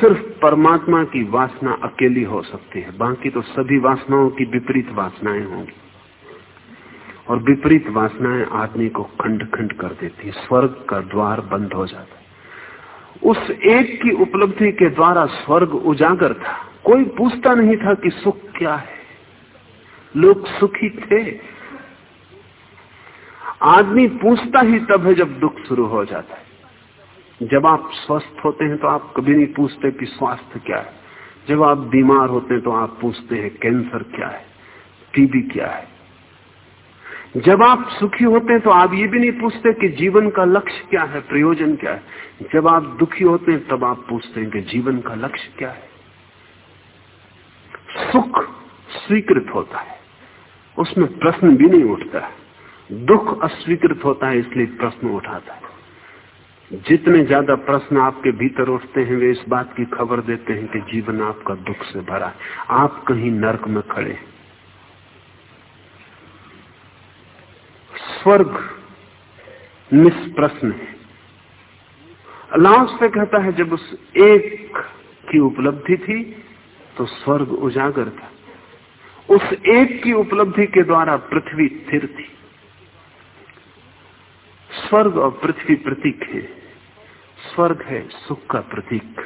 सिर्फ़ परमात्मा की वासना अकेली हो सकती है, बाकी तो सभी वासनाओं की विपरीत वासनाएँ होंगी। और विपरीत वासनाएँ आदमी को खंड खंड कर देती है, स्वर्ग का द्वार बंद हो जाता है। उस एक की उपलब्धि के द्वारा स्वर्ग उजागर था। कोई पूछता नहीं था कि सुख क्या है। लोग सुखी थे। आदमी पूछता ही तब है जब दुख शुरू हो जाता है। जब आप स्वस्थ होते हैं तो आप कभी नहीं पूछते कि स्वास्थ्य क्या है। जब आप बीमार होते हैं तो आप पूछते हैं कैंसर क्या है, टीबी क्या है। जब आप सुखी होते हैं तो आप ये भी नहीं पूछते कि जीवन का लक्ष्य क्या है, प्रयोजन क्या है। जब आप दुखी होते हैं तब आप पूछते हैं कि जीवन का लक्ष्य क्या है। सुख स्वीकृत होता है, उसमें प्रश्न भी नहीं उठता है। दुख अस्वीकृत होता है, इसलिए प्रश्न उठाता है। जितने ज़्यादा प्रश्न आपके भीतर उठते हैं, वे इस बात की खबर देते हैं कि जीवन आपका दुख से भरा है। आप कहीं नरक में खड़े स्वर्ग निष्प्रश्न है। अल्लाह से कहता है, जब उस एक की उपलब्धि थी तो स्वर्ग उजागर था। उस एक की उपलब्धि के द्वारा पृथ्वी स्थिर थी। स्वर्ग और पृथ्वी प्रतीक है। स्वर्ग है सुख का प्रतीक,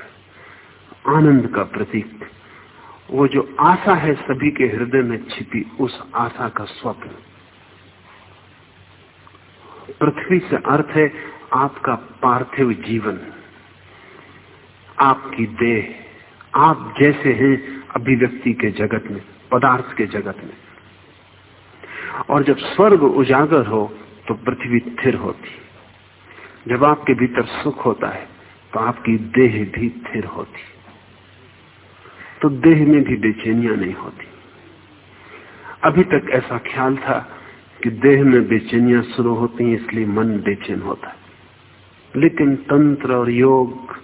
आनंद का प्रतीक। वो जो आशा है सभी के हृदय में छिपी, उस आशा का स्वप्न। पृथ्वी से अर्थ है आपका पार्थिव जीवन, आपकी देह। आप जैसे हैं अभिव्यक्ति के जगत में, पदार्थ के जगत में। और जब स्वर्ग उजागर हो तो पृथ्वी स्थिर होती। जब आपके भीतर सुख होता है तो आपकी देह भी स्थिर होती। तो देह में भी बेचैनियाँ नहीं होती। अभी तक ऐसा ख्याल था कि देह में बेचैनियाँ शुरू होती हैं, इसलिए मन बेचैन होता है। लेकिन तंत्र और योग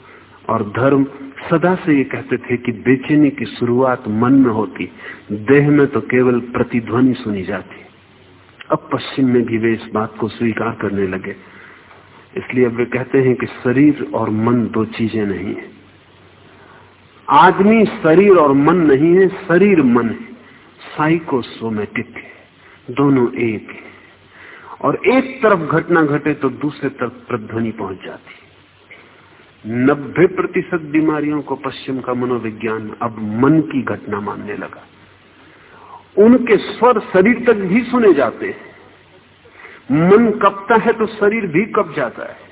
और धर्म सदा से ये कहते थे कि बेचैनी की शुरुआत मन में होती। देह में तो केवल प्रतिध्वनि सुनी जाती। अब पश्चिम में भी वे इस बात को स्वीकार करने लगे। इसलिए अब वे कहते हैं कि शरीर और मन दो चीज़ें नहीं है। आदमी शरीर और मन नहीं है, शरीर मन है। साइकोसोमेटिक है। दोनों एक है। और एक तरफ़ घटना घटे तो दूसरे तरफ़ प्रध्वनि पहुँच जाती। नब्बे प्रतिशत बीमारियों को पश्चिम का मनोविज्ञान अब मन की घटना मानने लगा। उनके स्वर शरीर तक भी सुने जाते हैं। मन कपता है तो शरीर भी कप जाता है।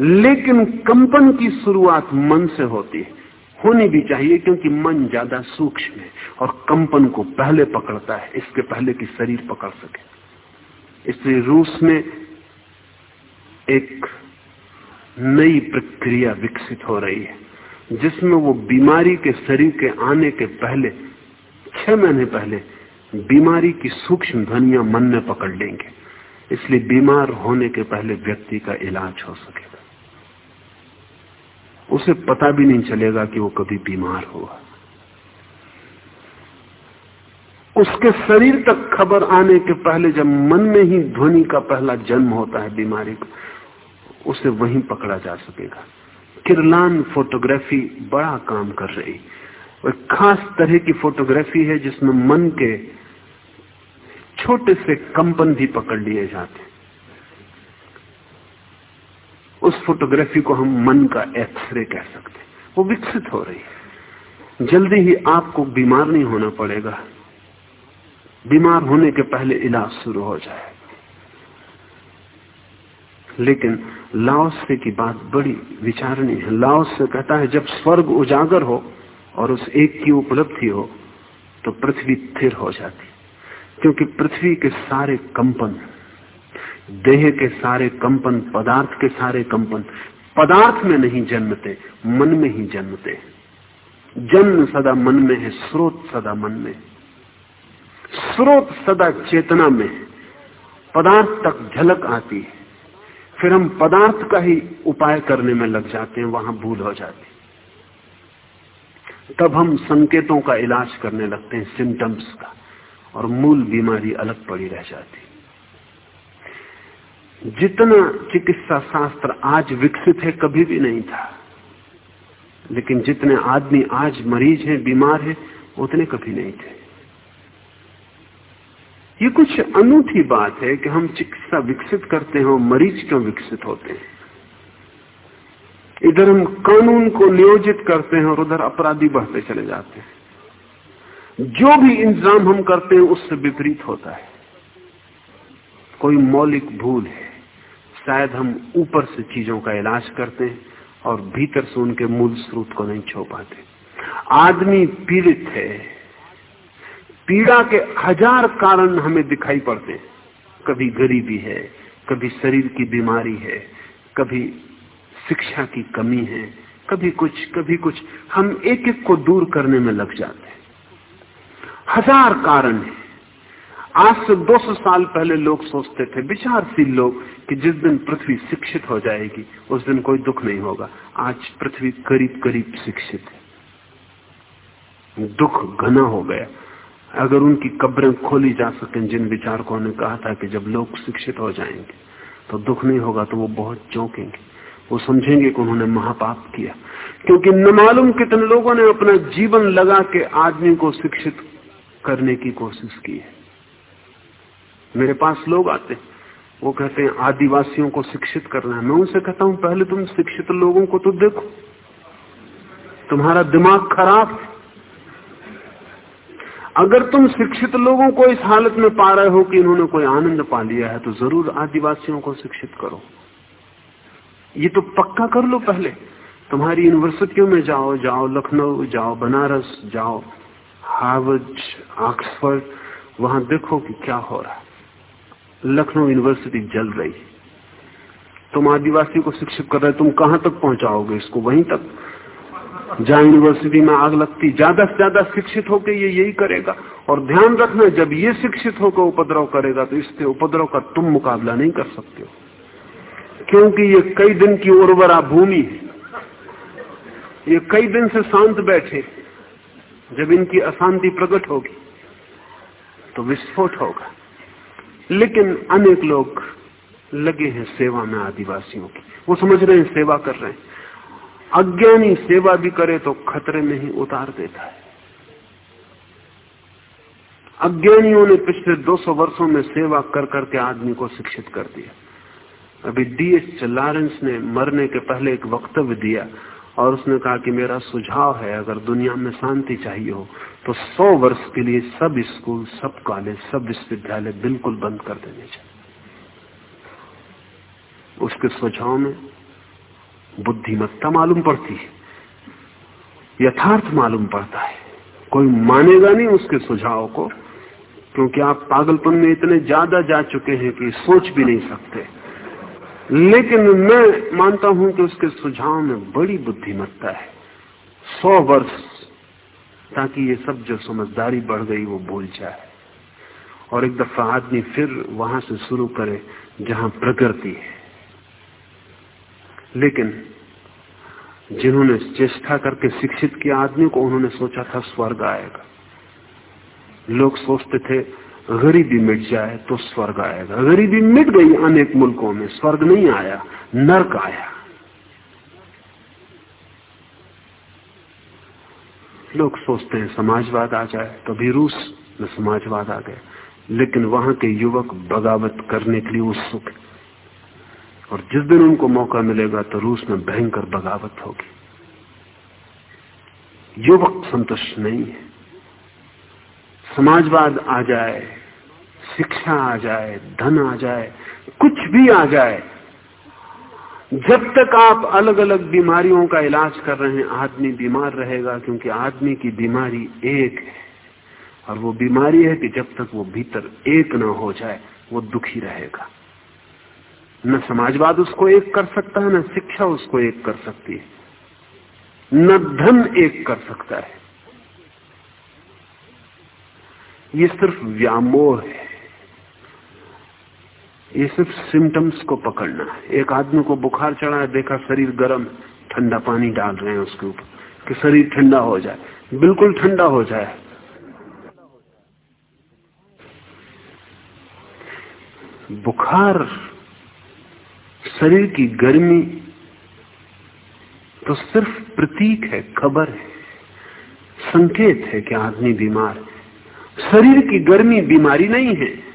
लेकिन कंपन की शुरुआत मन से होती है। होनी भी चाहिए क्योंकि मन ज़्यादा सूक्ष्म है और कंपन को पहले पकड़ता है, इसके पहले कि शरीर पकड़ सके। इसलिए रूस में एक नई प्रक्रिया विकसित हो रही है, जिसमें वो बीमारी के शरीर के आने के पहले छह महीने पहले बीमारी की सूक्ष्म ध्वनिया मन में पकड़ लेंगे। इसलिए बीमार होने के पहले व्यक्ति का इलाज हो सकेगा। उसे पता भी नहीं चलेगा कि वो कभी बीमार हुआ। उसके शरीर तक खबर आने के पहले जब मन में ही ध्वनि का पहला जन्म होता है बीमारी का, उसे वहीं पकड़ा जा सकेगा। किरलान फोटोग्राफी बड़ा काम कर रही। और खास तरह की फोटोग्राफी है जिसमें मन के छोटे से कंपन भी पकड़ लिए जाते हैं। उस फोटोग्राफी को हम मन का एक्सरे कह सकते हैं। वो विकसित हो रही है। जल्दी ही आपको बीमार नहीं होना पड़ेगा। बीमार होने के पहले इलाज शुरू हो जाए। लेकिन लाओसे की बात बड़ी विचारणी है। लाओस से कहता है, जब स्वर्ग उजागर हो और उस एक की उपलब्धि हो तो पृथ्वी स्थिर हो जाती। क्योंकि पृथ्वी के सारे कंपन, देह के सारे कंपन, पदार्थ के सारे कंपन, पदार्थ में नहीं जन्मते, मन में ही जन्मते। जन्म सदा मन में है, स्रोत सदा मन में स्रोत सदा चेतना में पदार्थ तक झलक आती है। फिर हम पदार्थ का ही उपाय करने में लग जाते हैं, वहाँ भूल हो जाती तब हम संकेतों का इलाज करने लगते हैं सिम्टम्स का। और मूल बीमारी अलग पड़ी रह जाती। जितना चिकित्सा शास्त्र आज विकसित है, कभी भी नहीं था। लेकिन जितने आदमी आज मरीज़ हैं, बीमार हैं, उतने कभी नहीं थे। ये कुछ अनूठी बात है कि हम चिकित्सा विकसित करते हैं और मरीज़ क्यों विकसित होते हैं। इधर हम कानून को नियोजित करते हैं और उधर अपराधी बढ़ते चले जाते हैं। जो भी इंतज़ाम हम करते हैं, उससे विपरीत होता है। कोई मौलिक भूल है। शायद हम ऊपर से चीज़ों का इलाज करते हैं और भीतर से उनके मूल स्रोत को नहीं छो पाते। आदमी पीड़ित है। पीड़ा के हज़ार कारण हमें दिखाई पड़ते हैं। कभी गरीबी है, कभी शरीर की बीमारी है, कभी शिक्षा की कमी है। कभी कुछ कभी कुछ। हम एक एक को दूर करने में लग जाते हैं। हज़ार कारण है। आज से 200 साल पहले लोग सोचते थे, विचारशील लोग, कि जिस दिन पृथ्वी शिक्षित हो जाएगी, उस दिन कोई दुख नहीं होगा। आज पृथ्वी करीब करीब शिक्षित है। दुख घना हो गया। अगर उनकी कब्रें खोली जा सकें, जिन विचारकों ने कहा था कि जब लोग शिक्षित हो जाएँगे तो दुख नहीं होगा तो वो बहुत चौंकेंगे। वो समझेंगे कि उन्होंने महापाप किया। क्योंकि न मालूम कितने लोगों ने अपना जीवन लगा के आदमी को शिक्षित करने की कोशिश की है। मेरे पास लोग आते वो कहते हैं, आदिवासियों को शिक्षित करना है। मैं उनसे कहता हूँ, पहले तुम शिक्षित लोगों को तो देखो। तुम्हारा दिमाग खराब है। अगर तुम शिक्षित लोगों को इस हालत में पा रहे हो कि इन्होंने कोई आनंद पा लिया है तो ज़रूर आदिवासियों को शिक्षित करो। ये तो पक्का कर लो पहले। तुम्हारी यूनिवर्सिटियों में जाओ जाओ लखनऊ, जाओ बनारस, जाओ हार्वर्ड, ऑक्सफर्ड, वहाँ देखो कि क्या हो रहा है। लखनऊ यूनिवर्सिटी जल रही तुम आदिवासी को शिक्षित कर रहे तुम कहाँ तक पहुंचाओगे इसको? वहीं तक। जहाँ यूनिवर्सिटी में आग लगती, ज़्यादा से ज़्यादा शिक्षित होकर ये यही करेगा। और ध्यान रखना, जब ये शिक्षित होकर उपद्रव करेगा तो इससे उपद्रव का तुम मुकाबला नहीं कर सकते हो। क्योंकि ये कई दिन की उर्वरा भूमि है। ये कई दिन से शांत बैठे। जब इनकी अशांति प्रकट होगी तो विस्फोट होगा। लेकिन अनेक लोग लगे हैं सेवा में आदिवासियों की। वो समझ रहे हैं सेवा कर रहे हैं। अज्ञानी सेवा भी करे तो खतरे में ही उतार देता है। अज्ञानियों ने पिछले 200 वर्षों में सेवा कर करके आदमी को शिक्षित कर दिया। अभी डीएच लॉरेंस ने मरने के पहले एक वक्तव्य दिया और उसने कहा कि मेरा सुझाव है, अगर दुनिया में शांति चाहिए हो तो सौ वर्ष के लिए सब स्कूल, सब कॉलेज, सब विश्वविद्यालय बिल्कुल बंद कर देने चाहिए। उसके सुझाव में बुद्धिमत्ता मालूम पड़ती है, यथार्थ मालूम पड़ता है। कोई मानेगा नहीं उसके सुझाव को, क्योंकि आप पागलपन में इतने ज़्यादा जा चुके हैं कि सोच भी नहीं सकते। लेकिन मैं मानता हूँ कि उसके सुझाव में बड़ी बुद्धिमत्ता है। सौ वर्ष ताकि ये सब जो समझदारी बढ़ गई वो भूल जाए। और एक दफ़ा आदमी फिर वहाँ से शुरू करे जहाँ प्रकृति है। लेकिन जिन्होंने चेष्टा करके शिक्षित किया, आदमी को उन्होंने सोचा था स्वर्ग आएगा। लोग सोचते थे गरीबी मिट जाए तो स्वर्ग आएगा। गरीबी मिट गई अनेक मुल्कों में, स्वर्ग नहीं आया, नर्क आया। लोग सोचते हैं, समाजवाद आ जाए तो भी रूस में समाजवाद आ गया। लेकिन वहाँ के युवक बगावत करने के लिए उत्सुक और जिस दिन उनको मौका मिलेगा तो रूस में भयंकर बगावत होगी। युवक संतुष्ट नहीं है। समाजवाद आ जाए शिक्षा आ जाए, धन आ जाए, कुछ भी आ जाए, जब तक आप अलग अलग बीमारियों का इलाज कर रहे हैं, आदमी बीमार रहेगा क्योंकि आदमी की बीमारी एक है। और वो बीमारी है कि जब तक वो भीतर एक ना हो जाए, वो दुखी रहेगा। न समाजवाद उसको एक कर सकता है, न शिक्षा उसको एक कर सकती है। न धन एक कर सकता है। ये सिर्फ़ व्यामोह है। ये सिर्फ़ सिम्टम्स को पकड़ना एक आदमी को बुखार चढ़ा है, देखा शरीर गर्म, ठंडा पानी डाल रहे हैं उसके ऊपर, कि शरीर ठंडा हो जाए। बिल्कुल ठंडा हो जाए। बुखार, शरीर की गर्मी तो सिर्फ़ प्रतीक है, खबर है। संकेत है कि आदमी बीमार है। शरीर की गर्मी बीमारी नहीं है।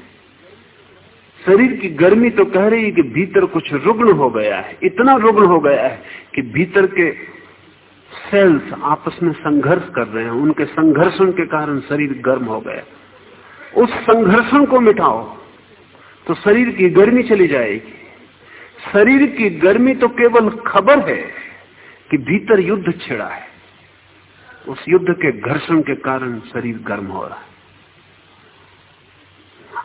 शरीर की गर्मी तो कह रही है कि भीतर कुछ रुग्ण हो गया है। इतना रुग्ण हो गया है कि भीतर के सेल्स आपस में संघर्ष कर रहे हैं। उनके संघर्षण के कारण शरीर गर्म हो गया। उस संघर्षण को मिटाओ तो शरीर की गर्मी चली जाएगी। शरीर की गर्मी तो केवल खबर है कि भीतर युद्ध छिड़ा है। उस युद्ध के घर्षण के कारण शरीर गर्म हो रहा है।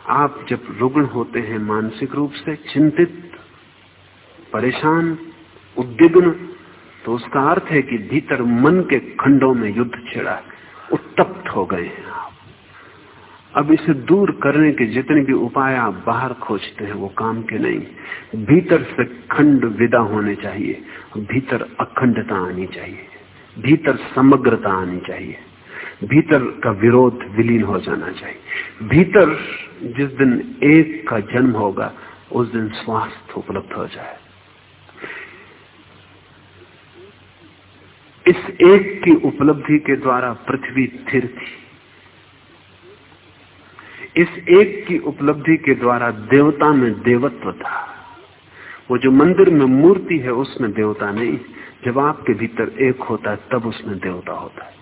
आप जब रुग्ण होते हैं, मानसिक रूप से चिंतित, परेशान, उद्विग्न तो उसका अर्थ है कि भीतर मन के खंडों में युद्ध छिड़ा उत्तप्त हो गए हैं आप। अब इसे दूर करने के जितने भी उपाय आप बाहर खोजते हैं, वो काम के नहीं। भीतर से खंड विदा होने चाहिए, भीतर अखंडता आनी चाहिए, भीतर समग्रता आनी चाहिए। भीतर का विरोध विलीन हो जाना चाहिए। भीतर जिस दिन एक का जन्म होगा, उस दिन स्वास्थ्य उपलब्ध हो जाए। इस एक की उपलब्धि के द्वारा पृथ्वी थिर थी। इस एक की उपलब्धि के द्वारा देवता में देवत्व था। वो जो मंदिर में मूर्ति है, उसमें देवता नहीं। जब आपके भीतर एक होता है, तब उसमें देवता होता है।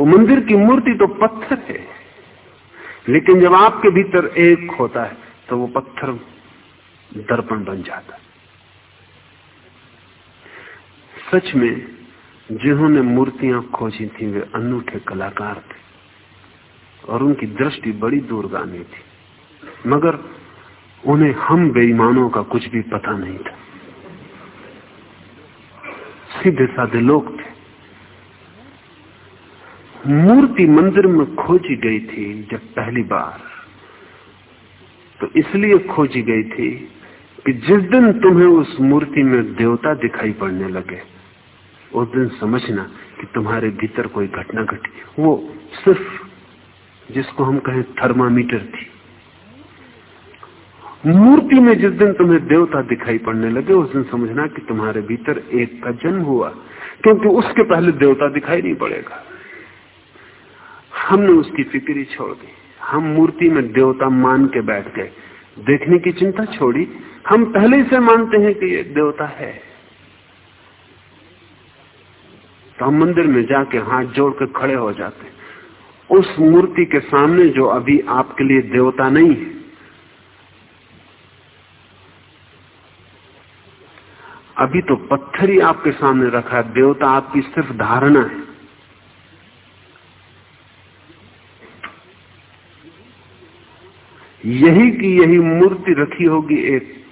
वो मंदिर की मूर्ति तो पत्थर है। लेकिन जब आपके भीतर एक होता है तो वो पत्थर दर्पण बन जाता है। सच में, जिन्होंने मूर्तियाँ खोजी थी, वे अनूठे कलाकार थे। और उनकी दृष्टि बड़ी दूरगामी थी। मगर उन्हें हम बेईमानों का कुछ भी पता नहीं था। सीधे साधे लोग थे। मूर्ति मंदिर में खोजी गई थी जब पहली बार। तो इसलिए खोजी गई थी कि जिस दिन तुम्हें उस मूर्ति में देवता दिखाई पड़ने लगे, उस दिन समझना कि तुम्हारे भीतर कोई घटना घटी। वो सिर्फ़, जिसको हम कहें थर्मामीटर थी। मूर्ति में जिस दिन तुम्हें देवता दिखाई पड़ने लगे, उस दिन समझना कि तुम्हारे भीतर एक का जन्म हुआ, क्योंकि उसके पहले देवता दिखाई नहीं पड़ेगा। हमने उसकी फ़िक्र ही छोड़ दी। हम मूर्ति में देवता मान के बैठ गए। देखने की चिंता छोड़ी। हम पहले से मानते हैं कि ये देवता है। तो हम मंदिर में जाके हाथ जोड़ के खड़े हो जाते उस मूर्ति के सामने जो अभी आपके लिए देवता नहीं है। अभी तो पत्थर ही आपके सामने रखा है। देवता आपकी सिर्फ़ धारणा है। यही की यही मूर्ति रखी होगी एक।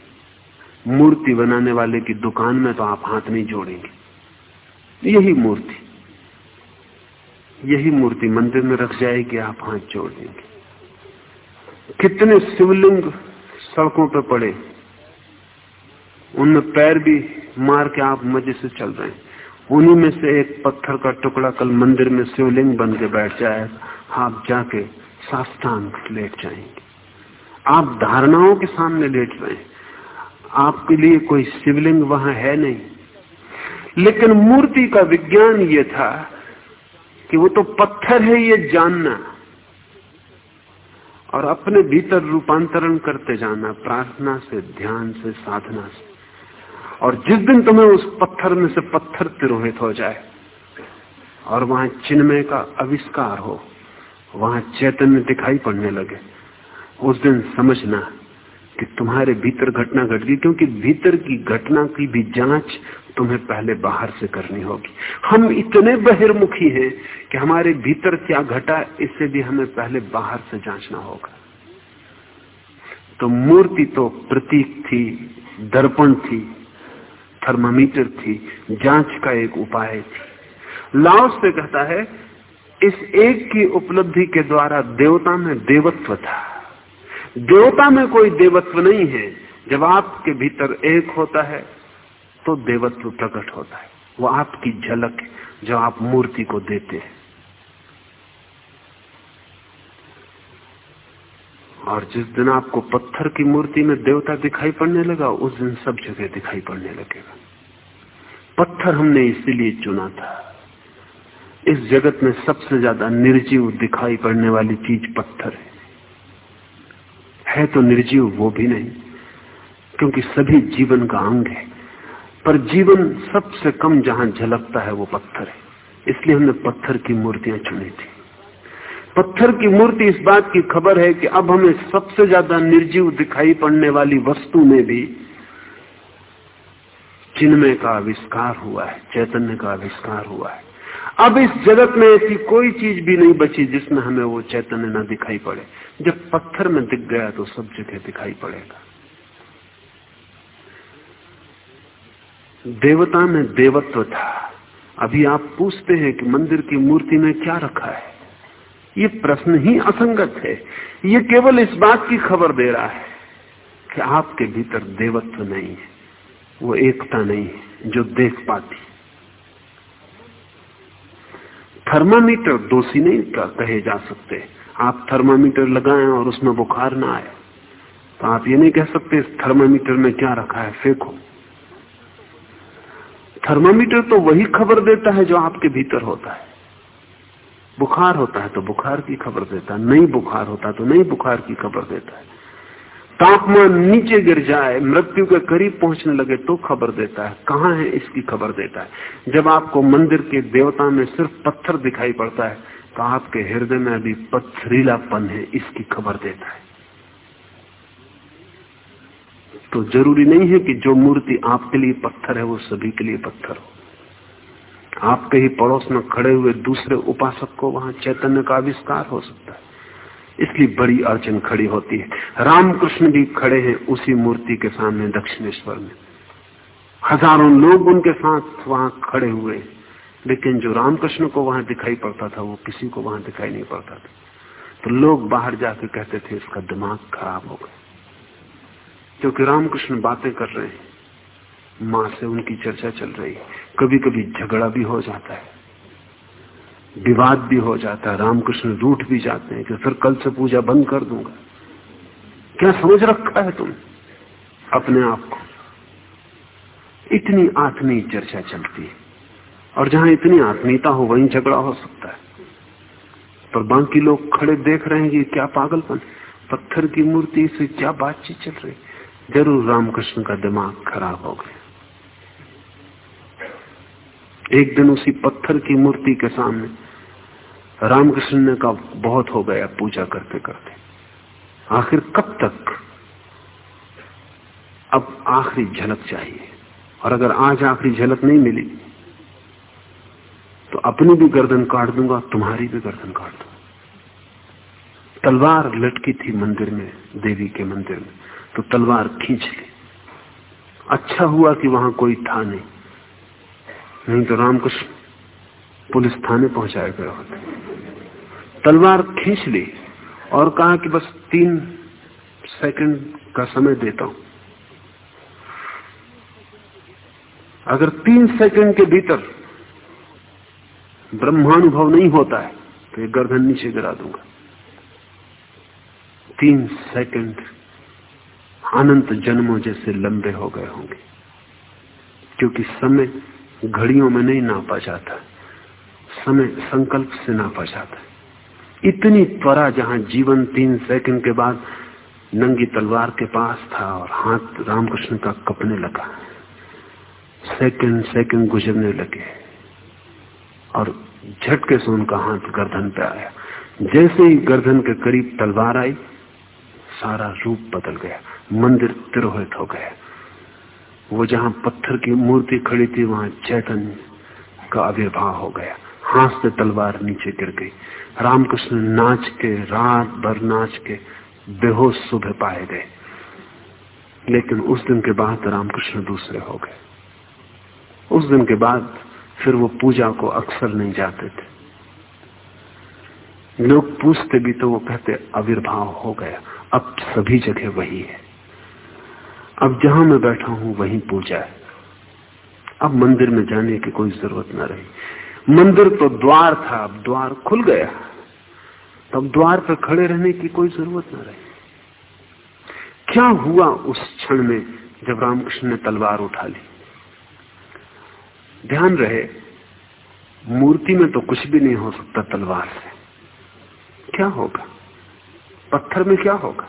मूर्ति बनाने वाले की दुकान में तो आप हाथ नहीं जोड़ेंगे। यही मूर्ति। यही मूर्ति मंदिर में रख जाएगी, आप हाथ जोड़ देंगे। कितने शिवलिंग सड़कों पर पड़े। उनमें पैर भी मार के आप मज़े से चल रहे हैं। उन्हीं में से एक पत्थर का टुकड़ा कल मंदिर में शिवलिंग बन के बैठ जाए आप जाके साष्टांग लेट जाएँगे। आप धारणाओं के सामने लेट रहे हैं आपके लिए कोई शिवलिंग वहाँ है नहीं। लेकिन मूर्ति का विज्ञान ये था कि वो तो पत्थर है ये जानना। और अपने भीतर रूपांतरण करते जाना, प्रार्थना से, ध्यान से, साधना से। और जिस दिन तुम्हें उस पत्थर में से पत्थर तिरोहित हो जाए, और वहाँ चिन्मय का आविष्कार हो, वहाँ चैतन्य दिखाई पड़ने लगे। उस दिन समझना कि तुम्हारे भीतर घटना घट गई, क्योंकि भीतर की घटना की भी जाँच तुम्हें पहले बाहर से करनी होगी। हम इतने बहिर्मुखी हैं कि हमारे भीतर क्या घटा, इससे भी हमें पहले बाहर से जांचना होगा। तो मूर्ति तो प्रतीक थी, दर्पण थी, थर्मामीटर थी, जाँच का एक उपाय थी। लाओस से कहता है, इस एक की उपलब्धि के द्वारा देवता में देवत्व था। देवता में कोई देवत्व नहीं है। जब आपके भीतर एक होता है तो देवत्व प्रकट होता है। वो आपकी झलक है, जो आप मूर्ति को देते हैं। और जिस दिन आपको पत्थर की मूर्ति में देवता दिखाई पड़ने लगा, उस दिन सब जगह दिखाई पड़ने लगेगा। पत्थर हमने इसीलिए चुना था। इस जगत में सबसे ज़्यादा निर्जीव दिखाई पड़ने वाली चीज़ पत्थर है। है तो निर्जीव वो भी नहीं, क्योंकि सभी जीवन का अंग है। पर जीवन सबसे कम जहाँ झलकता है वो पत्थर है। इसलिए हमने पत्थर की मूर्तियाँ चुनी थी। पत्थर की मूर्ति इस बात की खबर है कि अब हमें सबसे ज़्यादा निर्जीव दिखाई पड़ने वाली वस्तु में भी चिन्मय का आविष्कार हुआ है, चैतन्य का आविष्कार हुआ है। अब इस जगत में ऐसी कोई चीज़ भी नहीं बची जिसमें हमें वो चैतन्य ना दिखाई पड़े। जब पत्थर में दिख गया तो सब जगह दिखाई पड़ेगा। देवता में देवत्व था। अभी आप पूछते हैं कि मंदिर की मूर्ति में क्या रखा है। ये प्रश्न ही असंगत है। ये केवल इस बात की खबर दे रहा है कि आपके भीतर देवत्व नहीं है। वो एकता नहीं है, जो देख पाती। थर्मामीटर दोषी नहीं कहे जा सकते। आप थर्मामीटर लगाएँ और उसमें बुखार ना आए। तो आप ये नहीं कह सकते इस थर्मामीटर में क्या रखा है, फेंको। थर्मामीटर तो वही खबर देता है जो आपके भीतर होता है। बुखार होता है तो बुखार की खबर देता है, नहीं बुखार होता तो नहीं बुखार की खबर देता है। तापमान नीचे गिर जाए, मृत्यु के करीब पहुँचने लगे तो खबर देता है। कहाँ है इसकी खबर देता है? जब आपको मंदिर के देवता में सिर्फ़ पत्थर दिखाई पड़ता है तो आपके हृदय में अभी पत्थरीलापन है, इसकी खबर देता है। तो ज़रूरी नहीं है कि जो मूर्ति आपके लिए पत्थर है, वो सभी के लिए पत्थर हो। आपके ही पड़ोस में खड़े हुए दूसरे उपासक को वहाँ चैतन्य का आविष्कार हो सकता है। इसलिए बड़ी अड़चन खड़ी होती है। रामकृष्ण भी खड़े हैं उसी मूर्ति के सामने दक्षिणेश्वर में। हज़ारों लोग उनके साथ वहाँ खड़े हुए लेकिन जो रामकृष्ण को वहाँ दिखाई पड़ता था, वो किसी को वहाँ दिखाई नहीं पड़ता था। तो लोग बाहर जाकर कहते थे, इसका दिमाग खराब हो गया। क्योंकि रामकृष्ण बातें कर रहे हैं। माँ से उनकी चर्चा चल रही है। कभी कभी झगड़ा भी हो जाता है। विवाद भी हो जाता है। रामकृष्ण रूठ भी जाते हैं कि फिर कल से पूजा बंद कर दूँगा। क्या समझ रखा है तुम? अपने आप को। इतनी आत्मीय चर्चा चलती है। और जहाँ इतनी आत्मीयता हो, वहीं झगड़ा हो सकता है। पर बाकी लोग खड़े देख रहे हैं कि क्या पागलपन। पत्थर की मूर्ति से क्या बातचीत चल रही ज़रूर रामकृष्ण का दिमाग खराब हो गया। एक दिन उसी पत्थर की मूर्ति के सामने रामकृष्ण ने कहा, बहुत हो गया, पूजा करते करते। आखिर कब तक? अब आखिरी झलक चाहिए। और अगर आज आखिरी झलक नहीं मिली तो अपनी भी गर्दन काट दूँगा, तुम्हारी भी गर्दन काट दूँगा। तलवार लटकी थी मंदिर में, देवी के मंदिर में। तो तलवार खींच ली। अच्छा हुआ कि वहाँ कोई था नहीं। नहीं तो रामकृष्ण पुलिस थाने पहुँचाए गए होते। तलवार खींच ली और कहा कि बस तीन सेकंड का समय देता हूँ। अगर तीन सेकंड के भीतर ब्रह्मानुभव नहीं होता है तो ये गर्दन नीचे गिरा दूँगा। तीन सेकंड अनंत जन्मों जैसे लंबे हो गए होंगे, क्योंकि समय घड़ियों में नहीं नापा जाता, समय संकल्प से नापा जाता। इतनी त्वरा जहाँ जीवन तीन सेकंड के बाद नंगी तलवार के पास था और हाथ रामकृष्ण का कपने लगा। सेकंड सेकंड गुजरने लगे। और झटके से उनका हाथ गर्दन पे आया। जैसे ही गर्दन के करीब तलवार आई, सारा रूप बदल गया, मंदिर तिरोहित हो गया। वो जहाँ पत्थर की मूर्ति खड़ी थी, वहाँ चैतन्य का आविर्भाव हो गया। हाथ से तलवार नीचे गिर गई। रामकृष्ण नाच के, रात भर नाच के बेहोश सुबह पाए गए। लेकिन उस दिन के बाद रामकृष्ण दूसरे हो गए। उस दिन के बाद फिर वो पूजा को अक्सर नहीं जाते थे। लोग पूछते भी तो वो कहते आविर्भाव हो गया। अब सभी जगह वही है। अब जहाँ मैं बैठा हूँ, वहीं पूजा है। अब मंदिर में जाने की कोई ज़रूरत ना रही। मंदिर तो द्वार था, अब द्वार खुल गया। तब द्वार पर खड़े रहने की कोई ज़रूरत ना रही। क्या हुआ उस क्षण में जब रामकृष्ण ने तलवार उठा ली? ध्यान रहे, मूर्ति में तो कुछ भी नहीं हो सकता तलवार से। क्या होगा? पत्थर में क्या होगा?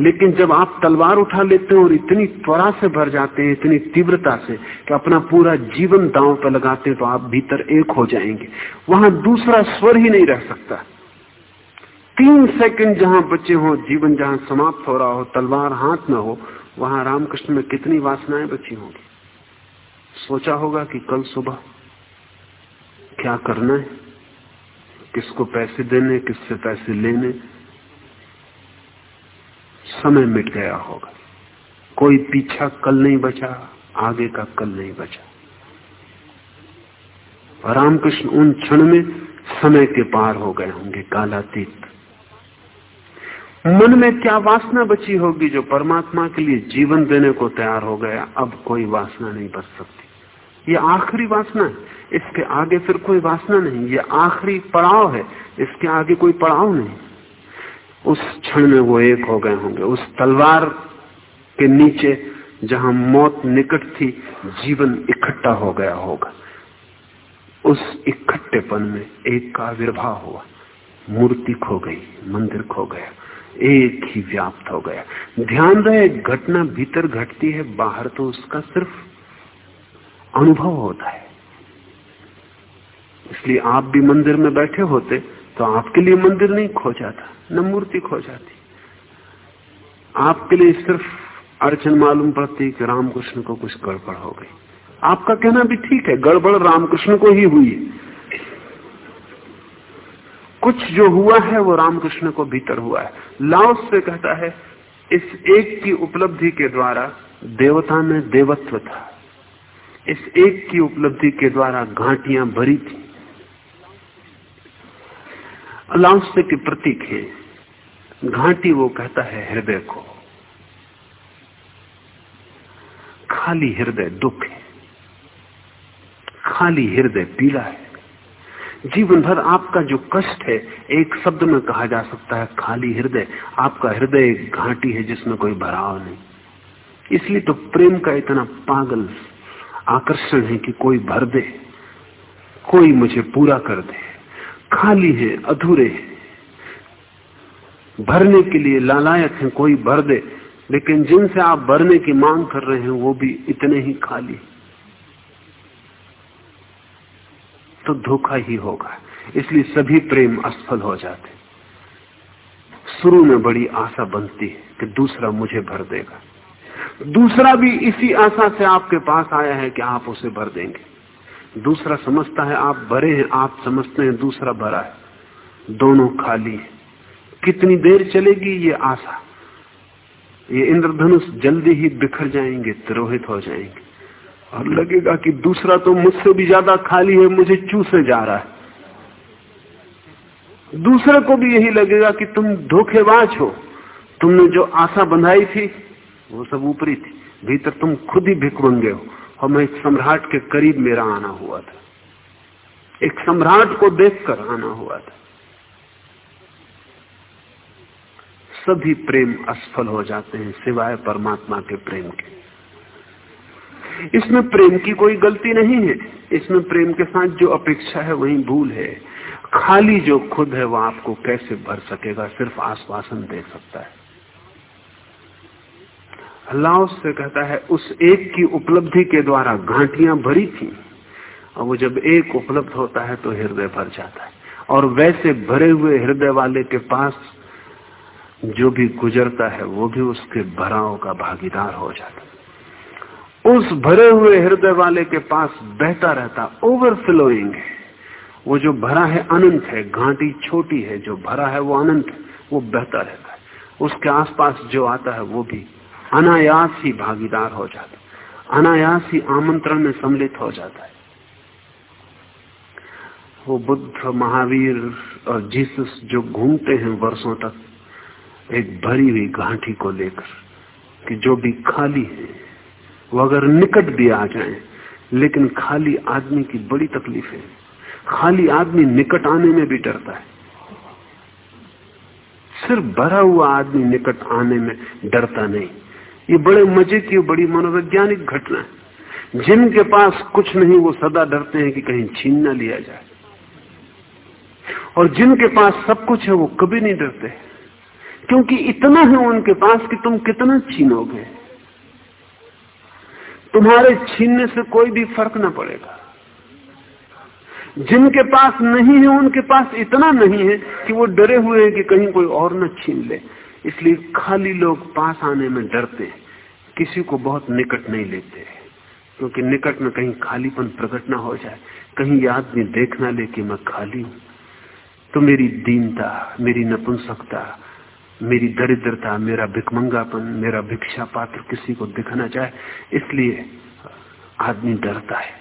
लेकिन जब आप तलवार उठा लेते हैं और इतनी त्वरा से भर जाते हैं, इतनी तीव्रता से कि अपना पूरा जीवन दांव पर लगाते हैं तो आप भीतर एक हो जाएँगे। वहाँ दूसरा स्वर ही नहीं रह सकता। तीन सेकंड जहाँ बचे हो, जीवन जहाँ समाप्त हो रहा हो, तलवार हाथ में हो, वहाँ रामकृष्ण में कितनी वासनाएँ बची होंगी? सोचा होगा कि कल सुबह क्या करना है? किसको पैसे देने, किससे पैसे लेने? समय मिट गया होगा। कोई पीछा कल नहीं बचा, आगे का कल नहीं बचा। रामकृष्ण उन क्षण में समय के पार हो गए होंगे, कालातीत। मन में क्या वासना बची होगी जो परमात्मा के लिए जीवन देने को तैयार हो गया? अब कोई वासना नहीं बच सकती। ये आखिरी वासना है। इसके आगे फिर कोई वासना नहीं। ये आखिरी पड़ाव है। इसके आगे कोई पड़ाव नहीं। उस क्षण में वो एक हो गए होंगे। उस तलवार के नीचे जहाँ मौत निकट थी, जीवन इकट्ठा हो गया होगा। उस इकट्ठेपन में एक का आविर्भाव हुआ। मूर्ति खो गई, मंदिर खो गया, एक ही व्याप्त हो गया। ध्यान रहे, घटना भीतर घटती है, बाहर तो उसका सिर्फ़ अनुभव होता है। इसलिए आप भी मंदिर में बैठे होते तो आपके लिए मंदिर नहीं खो जाता न मूर्ति खो जाती आपके लिए सिर्फ़ अड़चन मालूम पड़ती कि रामकृष्ण को कुछ गड़बड़ हो गई। आपका कहना भी ठीक है, गड़बड़ रामकृष्ण को ही हुई है। कुछ जो हुआ है, वो रामकृष्ण को भीतर हुआ है। लाओस से कहता है, इस एक की उपलब्धि के द्वारा देवता में देवत्व था। इस एक की उपलब्धि के द्वारा घाटियाँ भरी थी। लाओसे के प्रतीक है। घाटी वो कहता है, हृदय को। खाली हृदय दुख है। खाली हृदय पीला है। जीवन भर आपका जो कष्ट है, एक शब्द में कहा जा सकता है, खाली हृदय। आपका हृदय एक घाटी है जिसमें कोई भराव नहीं। इसलिए तो प्रेम का इतना पागल आकर्षण है कि कोई भर दे, कोई मुझे पूरा कर दे। खाली है, अधूरे है। भरने के लिए लालायक है, कोई भर दे। लेकिन जिनसे आप भरने की मांग कर रहे हैं, वो भी इतने ही खाली। तो धोखा ही होगा। इसलिए सभी प्रेम असफल हो जाते। शुरू में बड़ी आशा बनती है कि दूसरा मुझे भर देगा। दूसरा भी इसी आशा से आपके पास आया है कि आप उसे भर देंगे। दूसरा समझता है आप भरे हैं, आप समझते हैं दूसरा भरा है। दोनों खाली है। कितनी देर चलेगी ये आशा? ये इंद्रधनुष जल्दी ही बिखर जाएँगे, तिरोहित हो जाएँगे। और लगेगा कि दूसरा तो मुझसे भी ज़्यादा खाली है, मुझे चूसे जा रहा है। दूसरे को भी यही लगेगा कि तुम धोखेबाज हो। तुमने जो आशा बंधाई थी वो सब ऊपरी थी। भीतर तुम खुद ही भिकमंगे हो। और मैं एक सम्राट के करीब मेरा आना हुआ था। एक सम्राट को देखकर आना हुआ था। सभी प्रेम असफल हो जाते हैं सिवाय परमात्मा के प्रेम के। इसमें प्रेम की कोई गलती नहीं है। इसमें प्रेम के साथ जो अपेक्षा है वही भूल है। खाली जो खुद है वो आपको कैसे भर सकेगा? सिर्फ़ आश्वासन दे सकता है। अल्लाह से कहता है, उस एक की उपलब्धि के द्वारा घाटियाँ भरी थी। और वो जब एक उपलब्ध होता है तो हृदय भर जाता है। और वैसे भरे हुए हृदय वाले के पास जो भी गुजरता है, वो भी उसके भराव का भागीदार हो जाता है। उस भरे हुए हृदय वाले के पास बहता रहता ओवरफ्लोइंग है। वो जो भरा है अनंत है, घाटी छोटी है, जो भरा है वो अनंत है वो बहता रहता है। उसके आसपास जो आता है वो भी अनायास ही भागीदार हो जाता है। अनायास ही आमंत्रण में सम्मिलित हो जाता है। वो बुद्ध, महावीर और जीसस जो घूमते हैं वर्षों तक, एक भरी हुई घाटी को लेकर, कि जो भी खाली है, वो अगर निकट भी आ जाए, लेकिन खाली आदमी की बड़ी तकलीफ़ है। खाली आदमी निकट आने में भी डरता है। सिर्फ़ भरा हुआ आदमी निकट आने में डरता नहीं। ये बड़े मज़े की बड़ी मनोवैज्ञानिक घटना है। जिनके पास कुछ नहीं, वो सदा डरते हैं कि कहीं छीन ना लिया जाए। और जिनके पास सब कुछ है, वो कभी नहीं डरते। क्योंकि इतना है उनके पास कि तुम कितना छीनोगे। तुम्हारे छीनने से कोई भी फ़र्क ना पड़ेगा। जिनके पास नहीं है, उनके पास इतना नहीं है कि वो डरे हुए हैं कि कहीं कोई और न छीन ले। इसलिए खाली लोग पास आने में डरते हैं। किसी को बहुत निकट नहीं लेते क्योंकि निकट में कहीं खालीपन प्रकट ना हो जाए। कहीं याद भी देखना ले कि मैं खाली हूँ। तो मेरी दीनता, मेरी नपुंसकता, मेरी दरिद्रता, मेरा भिकमंगापन मेरा भिक्षा पात्र किसी को दिखना चाहे इसलिए आदमी डरता है।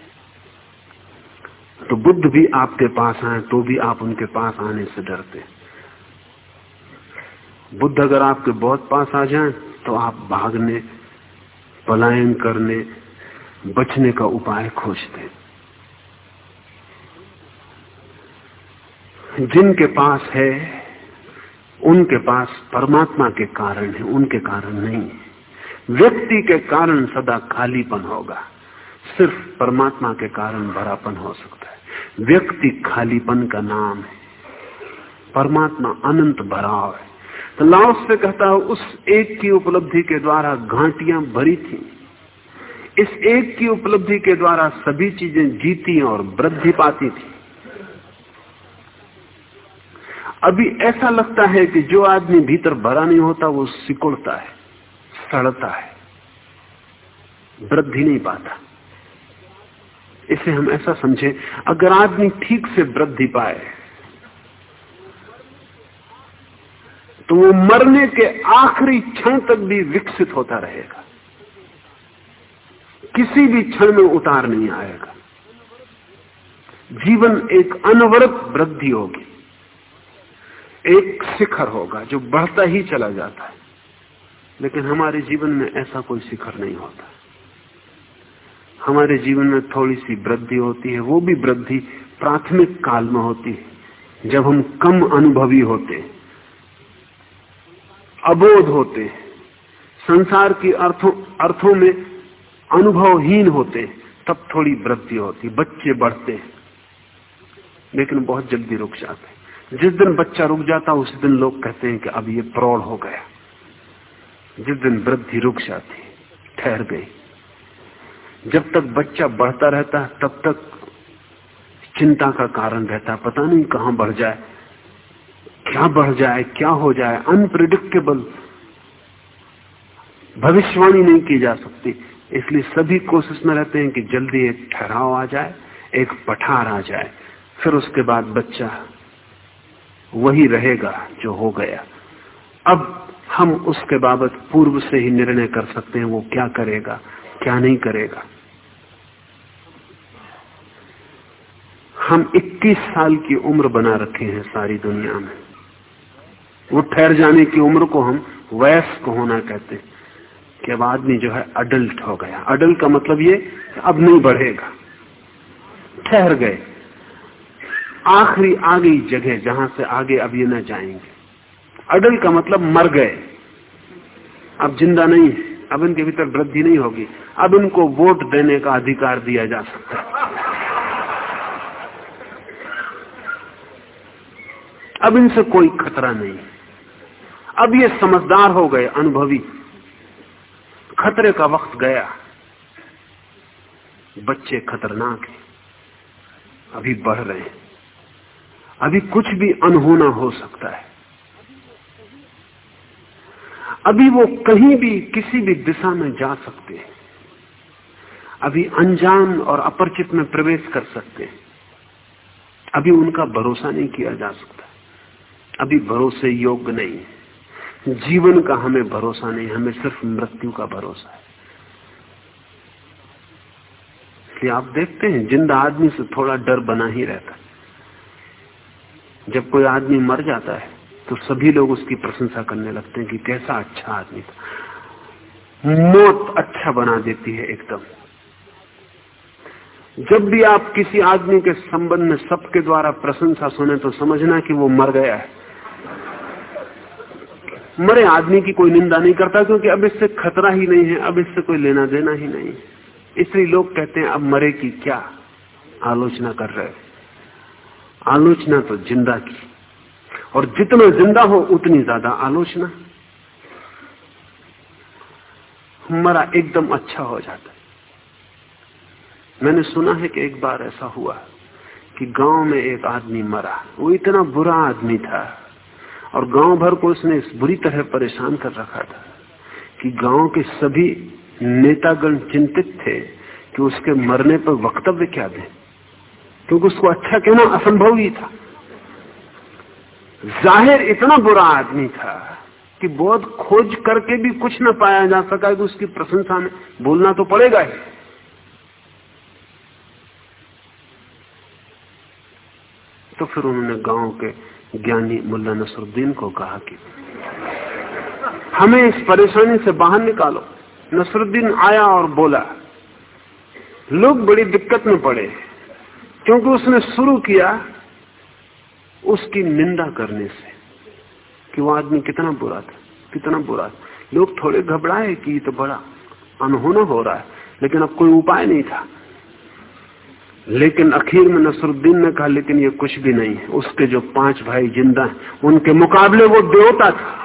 तो बुद्ध भी आपके पास आए तो भी आप उनके पास आने से डरते बुद्ध अगर आपके बहुत पास आ जाए तो आप भागने, पलायन करने, बचने का उपाय खोजते जिनके पास है, उनके पास परमात्मा के कारण है, उनके कारण नहीं है। व्यक्ति के कारण सदा खालीपन होगा। सिर्फ़ परमात्मा के कारण भरापन हो सकता है। व्यक्ति खालीपन का नाम है। परमात्मा अनंत भराव है। तो लाओस से कहता है, उस एक की उपलब्धि के द्वारा घाटियाँ भरी थी। इस एक की उपलब्धि के द्वारा सभी चीज़ें जीती और वृद्धि पाती थी। अभी ऐसा लगता है कि जो आदमी भीतर भरा नहीं होता, वो सिकुड़ता है, सड़ता है, वृद्धि नहीं पाता। इसे हम ऐसा समझें, अगर आदमी ठीक से वृद्धि पाए तो वो मरने के आखिरी क्षण तक भी विकसित होता रहेगा। किसी भी क्षण में उतार नहीं आएगा। जीवन एक अनवरत वृद्धि होगी। एक शिखर होगा जो बढ़ता ही चला जाता है। लेकिन हमारे जीवन में ऐसा कोई शिखर नहीं होता। हमारे जीवन में थोड़ी सी वृद्धि होती है, वो भी वृद्धि प्राथमिक काल में होती है, जब हम कम अनुभवी होते अबोध होते हैं। संसार की अर्थों अर्थों में अनुभवहीन होते हैं। तब थोड़ी वृद्धि होती बच्चे बढ़ते हैं। लेकिन बहुत जल्दी रुक जाते हैं। जिस दिन बच्चा रुक जाता, उस दिन लोग कहते हैं कि अब ये प्रौढ़ हो गया। जिस दिन वृद्धि रुक जाती, ठहर गई। जब तक बच्चा बढ़ता रहता है तब तक चिंता का कारण रहता। है पता नहीं कहाँ बढ़ जाए। क्या बढ़ जाए, क्या हो जाए अनप्रिडिक्टेबल भविष्यवाणी नहीं की जा सकती। इसलिए सभी कोशिश में रहते हैं कि जल्दी एक ठहराव आ जाए, एक पठार आ जाए। फिर उसके बाद बच्चा वही रहेगा जो हो गया। अब हम उसके बाबत पूर्व से ही निर्णय कर सकते हैं, वो क्या करेगा, क्या नहीं करेगा। हम 21 साल की उम्र बना रखे हैं सारी दुनिया में। वो ठहर जाने की उम्र को हम वयस्क होना कहते हैं। कि अब आदमी जो है अडल्ट हो गया। अडल्ट का मतलब ये अब नहीं बढ़ेगा। ठहर गए। आखिरी आ गई जगह जहाँ से आगे अब ये न जाएँगे। अडल का मतलब मर गए। अब ज़िंदा नहीं है। अब इनके भीतर वृद्धि नहीं होगी। अब इनको वोट देने का अधिकार दिया जा सकता है। अब इनसे कोई खतरा नहीं। अब ये समझदार हो गए, अनुभवी। खतरे का वक्त गया। बच्चे खतरनाक हैं। अभी बढ़ रहे हैं। अभी कुछ भी अनहोना हो सकता है। अभी वो कहीं भी, किसी भी दिशा में जा सकते हैं। अभी अनजान और अपरिचित में प्रवेश कर सकते हैं। अभी उनका भरोसा नहीं किया जा सकता। अभी भरोसे योग्य नहीं है। जीवन का हमें भरोसा नहीं, हमें सिर्फ़ मृत्यु का भरोसा है। इसलिए आप देखते हैं, ज़िंदा आदमी से थोड़ा डर बना ही रहता जब कोई आदमी मर जाता है तो सभी लोग उसकी प्रशंसा करने लगते हैं कि कैसा अच्छा आदमी था। मौत अच्छा बना देती है एकदम। जब भी आप किसी आदमी के संबंध में सबके द्वारा प्रशंसा सुने तो समझना कि वो मर गया है। मरे आदमी की कोई निंदा नहीं करता क्योंकि अब इससे खतरा ही नहीं है, अब इससे कोई लेना देना ही नहीं। इसलिए लोग कहते हैं, अब मरे की क्या आलोचना कर रहे आलोचना तो ज़िंदा की। और जितना ज़िंदा हो, उतनी ज़्यादा आलोचना। मरा एकदम अच्छा हो जाता है। मैंने सुना है कि एक बार ऐसा हुआ कि गाँव में एक आदमी मरा। वो इतना बुरा आदमी था। और गाँव भर को उसने इस बुरी तरह परेशान कर रखा था कि गाँव के सभी नेतागण चिंतित थे कि उसके मरने पर वक्तव्य क्या दें। क्योंकि उसको अच्छा कहना असंभव ही था। ज़ाहिर इतना बुरा आदमी था कि बहुत खोज करके भी कुछ न पाया जा सका कि उसकी प्रशंसा में बोलना तो पड़ेगा ही। तो फिर उन्होंने गाँव के ज्ञानी मुल्ला नसरुद्दीन को कहा कि हमें इस परेशानी से बाहर निकालो। नसरुद्दीन आया और बोला, लोग बड़ी दिक्कत में पड़े क्योंकि उसने शुरू किया उसकी निंदा करने से कि वो आदमी कितना बुरा था, कितना बुरा था। लोग थोड़े घबराए कि ये तो बड़ा अनहोना हो रहा है, लेकिन अब कोई उपाय नहीं था। लेकिन आखिर में नसरुद्दीन ने कहा, लेकिन ये कुछ भी नहीं है उसके जो पाँच भाई ज़िंदा हैं, उनके मुकाबले वो देवता था।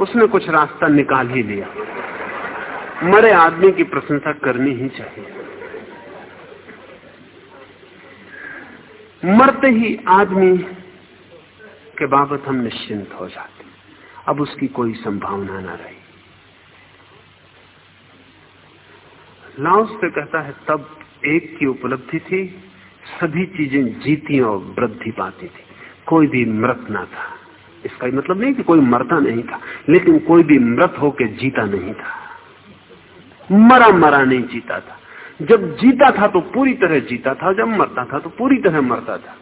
उसने कुछ रास्ता निकाल ही लिया। मरे आदमी की प्रशंसा करनी ही चाहिए। मरते ही आदमी के बाबत हम निश्चिंत हो जाते अब उसकी कोई संभावना ना रही। लाउस से कहता है, तब एक की उपलब्धि थी, सभी चीज़ें जीती और वृद्धि पाती थी। कोई भी मृत ना था। इसका मतलब नहीं कि कोई मरता नहीं था, लेकिन कोई भी मृत होकर जीता नहीं था। मरा मरा नहीं जीता था। जब जीता था तो पूरी तरह जीता था, जब मरता था तो पूरी तरह मरता था।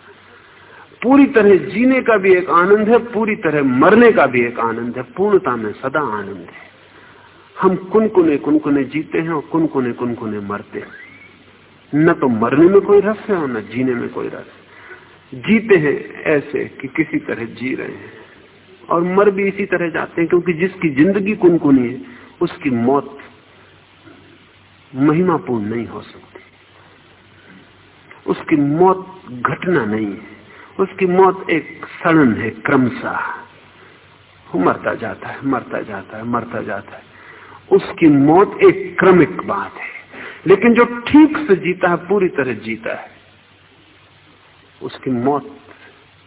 पूरी तरह जीने का भी एक आनंद है, पूरी तरह मरने का भी एक आनंद है। पूर्णता में सदा आनंद है। हम कुनकुने कुनकुने जीते हैं और कुनकुने कुनकुने मरते हैं। न तो मरने में कोई रस है और न जीने में कोई रस है। जीते हैं ऐसे कि किसी तरह जी रहे हैं। और मर भी इसी तरह जाते हैं क्योंकि जिसकी ज़िंदगी कुनकुनी है, उसकी मौत महिमापूर्ण नहीं हो सकती। उसकी मौत घटना नहीं है। उसकी मौत एक सड़न है, क्रमशः। वो मरता जाता है, मरता जाता है, मरता जाता है। उसकी मौत एक क्रमिक बात है। लेकिन जो ठीक से जीता है, पूरी तरह जीता है। उसकी मौत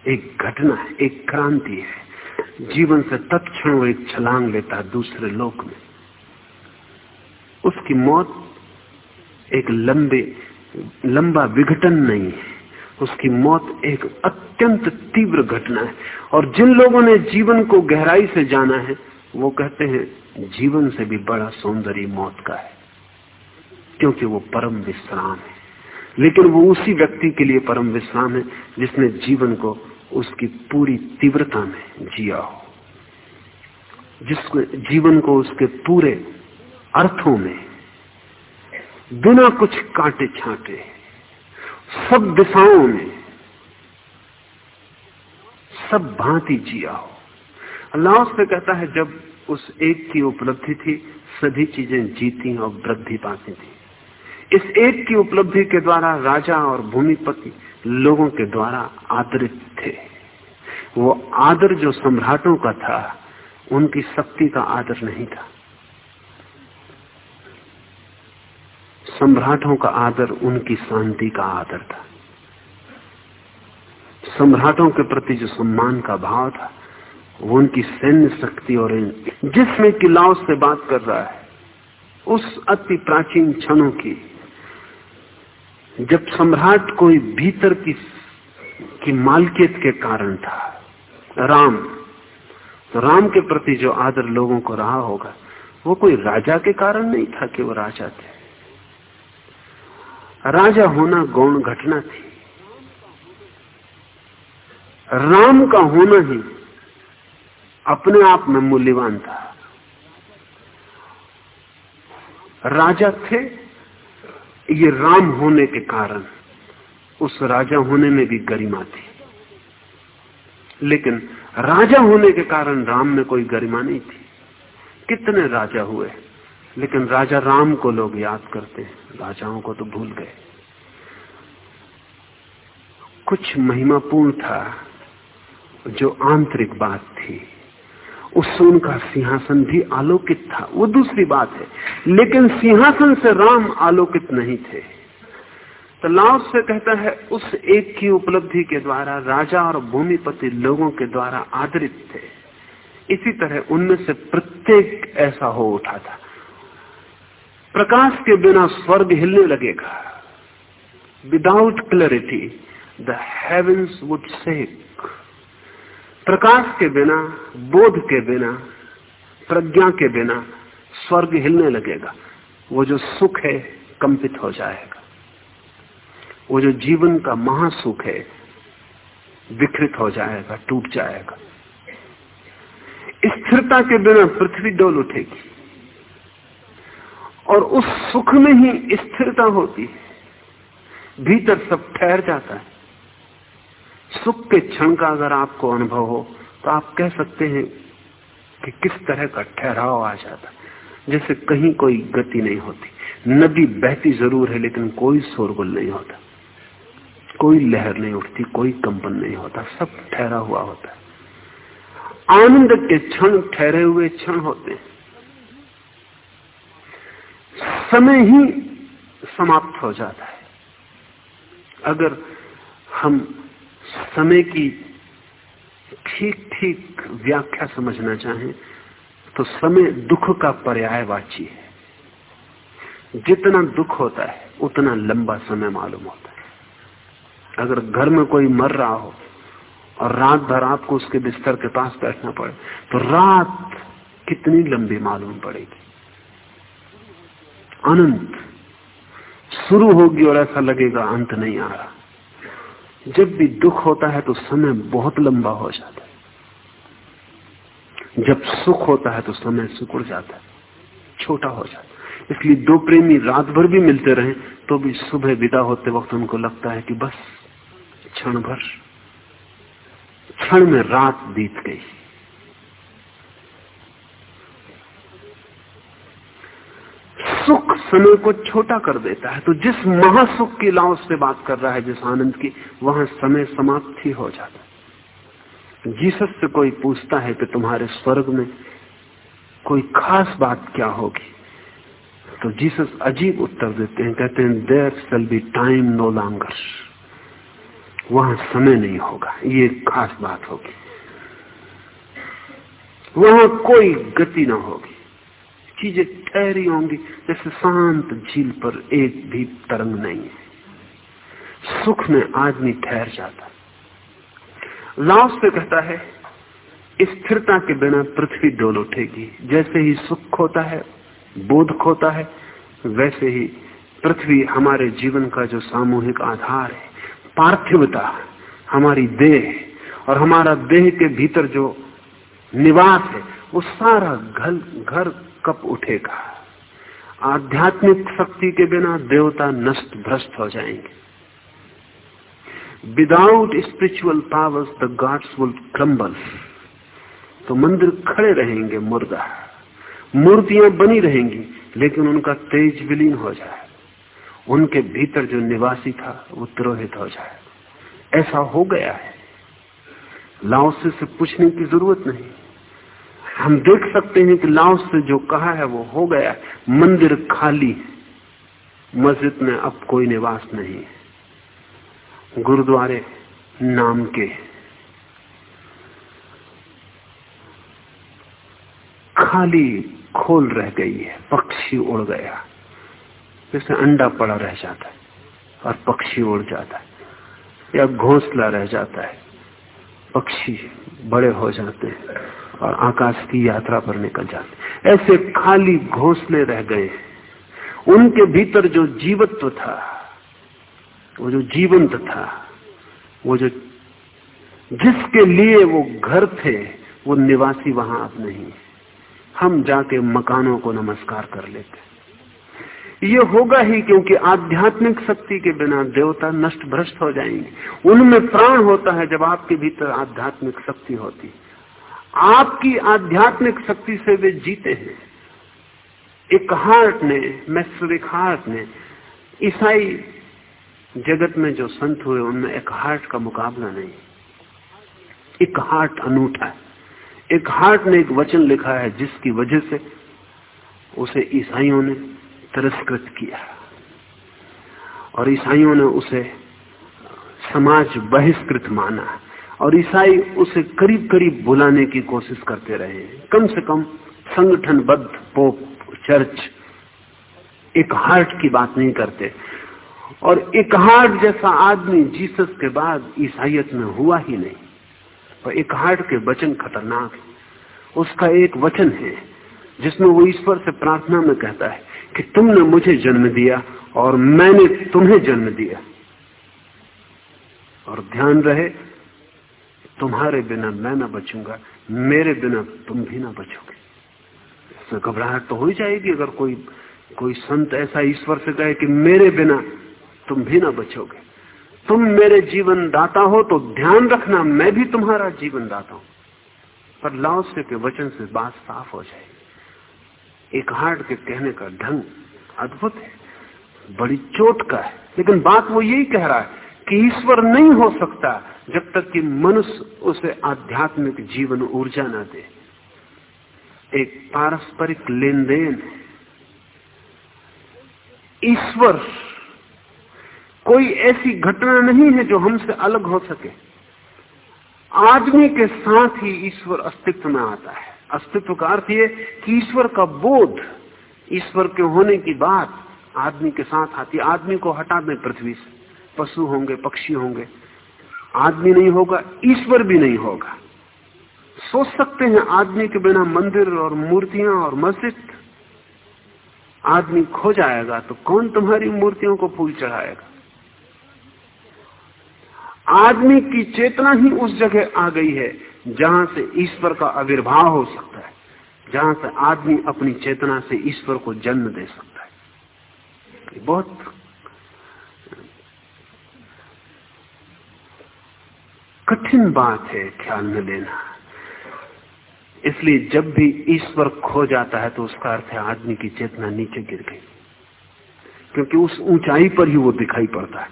एक घटना है, एक क्रांति है। जीवन से तत्क्षण वो एक छलांग लेता है दूसरे लोक में। उसकी मौत एक लंबे, लंबा विघटन नहीं है। उसकी मौत एक अत्यंत तीव्र घटना है। और जिन लोगों ने जीवन को गहराई से जाना है, वो कहते हैं, जीवन से भी बड़ा सौंदर्य मौत का है, क्योंकि वो परम विश्राम है। लेकिन वो उसी व्यक्ति के लिए परम विश्राम है, जिसने जीवन को उसकी पूरी तीव्रता में जिया हो, जिसको, जीवन को उसके पूरे अर्थों में बिना कुछ कांटे छांटे सब दिशाओं में, सब भांति जिया हो। अल्लाह से कहता है, जब उस एक की उपलब्धि थी, सभी चीज़ें जीती और वृद्धि पाती थी। इस एक की उपलब्धि के द्वारा राजा और भूमिपति लोगों के द्वारा आदरित थे। वो आदर जो सम्राटों का था, उनकी शक्ति का आदर नहीं था। सम्राटों का आदर, उनकी शांति का आदर था। सम्राटों के प्रति जो सम्मान का भाव था, वो उनकी सैन्य शक्ति और जिसमें किलाओ से बात कर रहा है, उस अति प्राचीन क्षणों की, जब सम्राट कोई भीतर की की मालकियत के कारण था, राम तो राम के प्रति जो आदर लोगों को रहा होगा, वो कोई राजा के कारण नहीं था कि वो राजा थे। राजा होना गौण घटना थी। राम का होना ही अपने आप में मूल्यवान था। राजा थे, ये राम होने के कारण उस राजा होने में भी गरिमा थी। लेकिन राजा होने के कारण राम में कोई गरिमा नहीं थी। कितने राजा हुए? लेकिन राजा राम को लोग याद करते हैं। राजाओं को तो भूल गए। कुछ महिमापूर्ण था जो आंतरिक बात थी। उससे उनका सिंहासन भी आलोकित था। वो दूसरी बात है। लेकिन सिंहासन से राम आलोकित नहीं थे। तो लाओ से कहता है, उस एक की उपलब्धि के द्वारा राजा और भूमिपति लोगों के द्वारा आदरित थे। इसी तरह उनमें से प्रत्येक ऐसा हो उठा था। प्रकाश के बिना स्वर्ग हिलने लगेगा। Without clarity the heavens would shake प्रकाश के बिना, बोध के बिना, प्रज्ञा के बिना स्वर्ग हिलने लगेगा। वो जो सुख है, कंपित हो जाएगा। वो जो जीवन का महासुख है, विकृत हो जाएगा, टूट जाएगा। स्थिरता के बिना पृथ्वी डोल उठेगी। और उस सुख में ही स्थिरता होती है। भीतर सब ठहर जाता है। सुख के क्षण का अगर आपको अनुभव हो तो आप कह सकते हैं कि किस तरह का ठहराव आ जाता है। जैसे कहीं कोई गति नहीं होती। नदी बहती ज़रूर है, लेकिन कोई शोरगुल नहीं होता। कोई लहर नहीं उठती, कोई कंपन नहीं होता। सब ठहरा हुआ होता है। आनंद के क्षण ठहरे हुए क्षण होते हैं। समय ही समाप्त हो जाता है। अगर हम समय की ठीक ठीक व्याख्या समझना चाहें तो समय दुख का पर्यायवाची है। जितना दुख होता है, उतना लंबा समय मालूम होता है। अगर घर में कोई मर रहा हो और रात भर आपको उसके बिस्तर के पास बैठना पड़े तो रात कितनी लंबी मालूम पड़ेगी। अनंत शुरू होगी और ऐसा लगेगा अंत नहीं आ रहा। जब भी दुख होता है तो समय बहुत लंबा हो जाता है। जब सुख होता है तो समय सिकुड़ जाता है, छोटा हो जाता है। इसलिए दो प्रेमी रात भर भी मिलते रहे तो भी सुबह विदा होते वक्त उनको लगता है कि बस क्षण भर, क्षण में रात बीत गई। सुख समय को छोटा कर देता है। तो जिस महासुख की लाओ से बात कर रहा है, जिस आनंद की, वहाँ समय समाप्त ही हो जाता है। जीसस से कोई पूछता है कि तुम्हारे स्वर्ग में कोई खास बात क्या होगी? तो जीसस अजीब उत्तर देते हैं, कहते हैं there shall be time no longer वहाँ समय नहीं होगा, ये खास बात होगी। वहाँ कोई गति ना होगी। चीज़ें ठहरी होंगी, जैसे शांत झील पर एक भी तरंग नहीं है। सुख में आदमी ठहर जाता लाओस पे कहता है, स्थिरता के बिना पृथ्वी डोल उठेगी। जैसे ही सुख खोता है, बोध खोता है, वैसे ही पृथ्वी हमारे जीवन का जो सामूहिक आधार है, पार्थिवता, हमारी देह और हमारा देह के भीतर जो निवास है, वो सारा घर घर कब उठेगा? आध्यात्मिक शक्ति के बिना देवता नष्ट भ्रष्ट हो जाएँगे। Without spiritual powers the gods will crumble तो मंदिर खड़े रहेंगे, मुर्दा। मूर्तियाँ बनी रहेंगी, लेकिन उनका तेज विलीन हो जाए। उनके भीतर जो निवासी था, वो तिरोहित हो जाए। ऐसा हो गया है। लाओसे से पूछने की ज़रूरत नहीं। हम देख सकते हैं कि लाओस से जो कहा है वो हो गया। मंदिर खाली मस्जिद में अब कोई निवास नहीं गुरुद्वारे नाम के खाली खोल रह गई है, पक्षी उड़ गया। जैसे अंडा पड़ा रह जाता है और पक्षी उड़ जाता है, या घोंसला रह जाता है, पक्षी बड़े हो जाते हैं। और आकाश की यात्रा पर निकल जाते ऐसे खाली घोंसले रह गए उनके भीतर जो जीवत्व था, वो जो जीवंत था, वो जो जिसके लिए वो घर थे, वो निवासी वहाँ अब नहीं हम जाके मकानों को नमस्कार कर लेते ये होगा ही क्योंकि आध्यात्मिक शक्ति के बिना देवता नष्ट भ्रष्ट हो जाएँगे। उनमें प्राण होता है जब आपके भीतर आध्यात्मिक शक्ति होती आपकी आध्यात्मिक शक्ति से वे जीते हैं। एक हार्ट ने मैस्टर हार्ट ने, ईसाई जगत में जो संत हुए, उनमें एक हार्ट का मुकाबला नहीं। एक हार्ट अनूठा है। एक हार्ट ने एक वचन लिखा है, जिसकी वजह से उसे ईसाइयों ने तिरस्कृत किया। और ईसाइयों ने उसे समाज बहिष्कृत माना। और ईसाई उसे करीब करीब बुलाने की कोशिश करते रहे। कम से कम संगठनबद्ध पोप, चर्च, एक हार्ट की बात नहीं करते। और एक हार्ट जैसा आदमी जीसस के बाद ईसाइत में हुआ ही नहीं। और एक हार्ट के वचन खतरनाक है। उसका एक वचन है, जिसमें वो ईश्वर से प्रार्थना में कहता है कि तुमने मुझे जन्म दिया और मैंने तुम्हें जन्म दिया। और ध्यान रहे तुम्हारे बिना मैं ना बचूँगा, मेरे बिना तुम भी ना बचोगे। इसमें घबराहट तो हो ही जाएगी अगर कोई कोई संत ऐसा ईश्वर से कहे कि मेरे बिना तुम भी ना बचोगे। तुम मेरे जीवन दाता हो तो ध्यान रखना, मैं भी तुम्हारा जीवन दाता हूँ। पर लाओसे के वचन से बात साफ़ हो जाएगी एक हार्ट के कहने का ढंग अद्भुत है, बड़ी चोट का है, लेकिन बात वो यही कह रहा है कि ईश्वर नहीं हो सकता जब तक कि मनुष्य उसे आध्यात्मिक जीवन ऊर्जा न दे, एक पारस्परिक लेन देन ईश्वर, कोई ऐसी घटना नहीं है जो हमसे अलग हो सके। आदमी के साथ ही ईश्वर अस्तित्व में आता है। अस्तित्व का अर्थ ये कि ईश्वर का बोध, ईश्वर के होने की बात आदमी के साथ आती आदमी को हटा दें पृथ्वी से। पशु होंगे, पक्षी होंगे। आदमी नहीं होगा, ईश्वर भी नहीं होगा। सोच सकते हैं आदमी के बिना मंदिर और मूर्तियाँ और मस्जिद। आदमी खो जाएगा तो कौन तुम्हारी मूर्तियों को फूल चढ़ाएगा? आदमी की चेतना ही उस जगह आ गई है जहाँ से ईश्वर का आविर्भाव हो सकता है, जहाँ से आदमी अपनी चेतना से ईश्वर को जन्म दे सकता है। बहुत कठिन बात है ख्याल में लेना। इसलिए जब भी ईश्वर खो जाता है तो उसका अर्थ है आदमी की चेतना नीचे गिर गई। क्योंकि उस ऊंचाई पर ही वो दिखाई पड़ता है।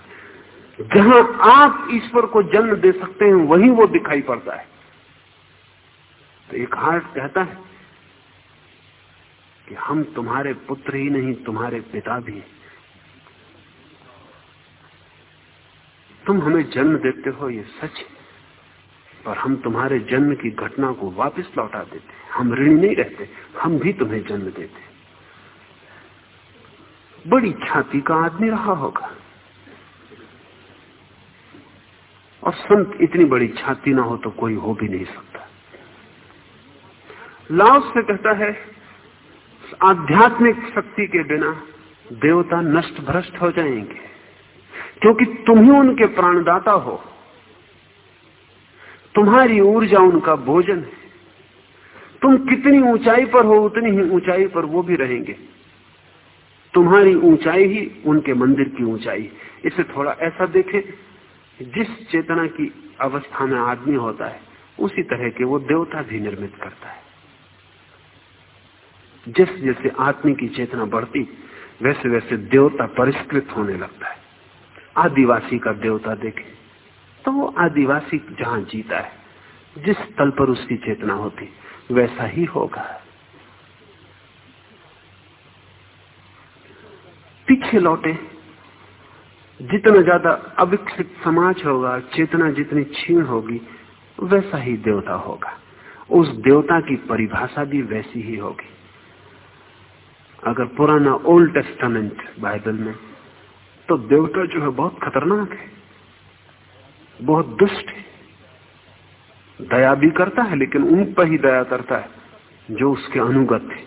जहाँ आप ईश्वर को जन्म दे सकते हैं, वहीं वो दिखाई पड़ता है। तो एक हार्ट कहता है कि हम तुम्हारे पुत्र ही नहीं, तुम्हारे पिता भी तुम हमें जन्म देते हो, ये सच है। पर हम तुम्हारे जन्म की घटना को वापस लौटा देते हम ऋणी नहीं रहते, हम भी तुम्हें जन्म देते बड़ी छाती का आदमी रहा होगा। और संत इतनी बड़ी छाती ना हो तो कोई हो भी नहीं सकता। लाओस से कहता है, आध्यात्मिक शक्ति के बिना देवता नष्ट भ्रष्ट हो जाएँगे, क्योंकि तुम ही उनके प्राणदाता हो। तुम्हारी ऊर्जा उनका भोजन है। तुम कितनी ऊंचाई पर हो, उतनी ही ऊंचाई पर वो भी रहेंगे। तुम्हारी ऊंचाई ही उनके मंदिर की ऊंचाई इसे थोड़ा ऐसा देखें, जिस चेतना की अवस्था में आदमी होता है, उसी तरह के वो देवता भी निर्मित करता है। जिस जैसे आदमी की चेतना बढ़ती वैसे वैसे देवता परिष्कृत होने लगता है। आदिवासी का देवता देखे। तो वो आदिवासी जहाँ जीता है। जिस तल पर उसकी चेतना होती, वैसा ही होगा। पीछे लौटे। जितना ज़्यादा अविकसित समाज होगा, चेतना जितनी क्षीण होगी, वैसा ही देवता होगा। उस देवता की परिभाषा भी वैसी ही होगी। अगर पुराना ओल्ड टेस्टामेंट बाइबल में तो देवता जो है बहुत खतरनाक है। बहुत दुष्ट है। दया भी करता है, लेकिन उन पर ही दया करता है, जो उसके अनुगत है।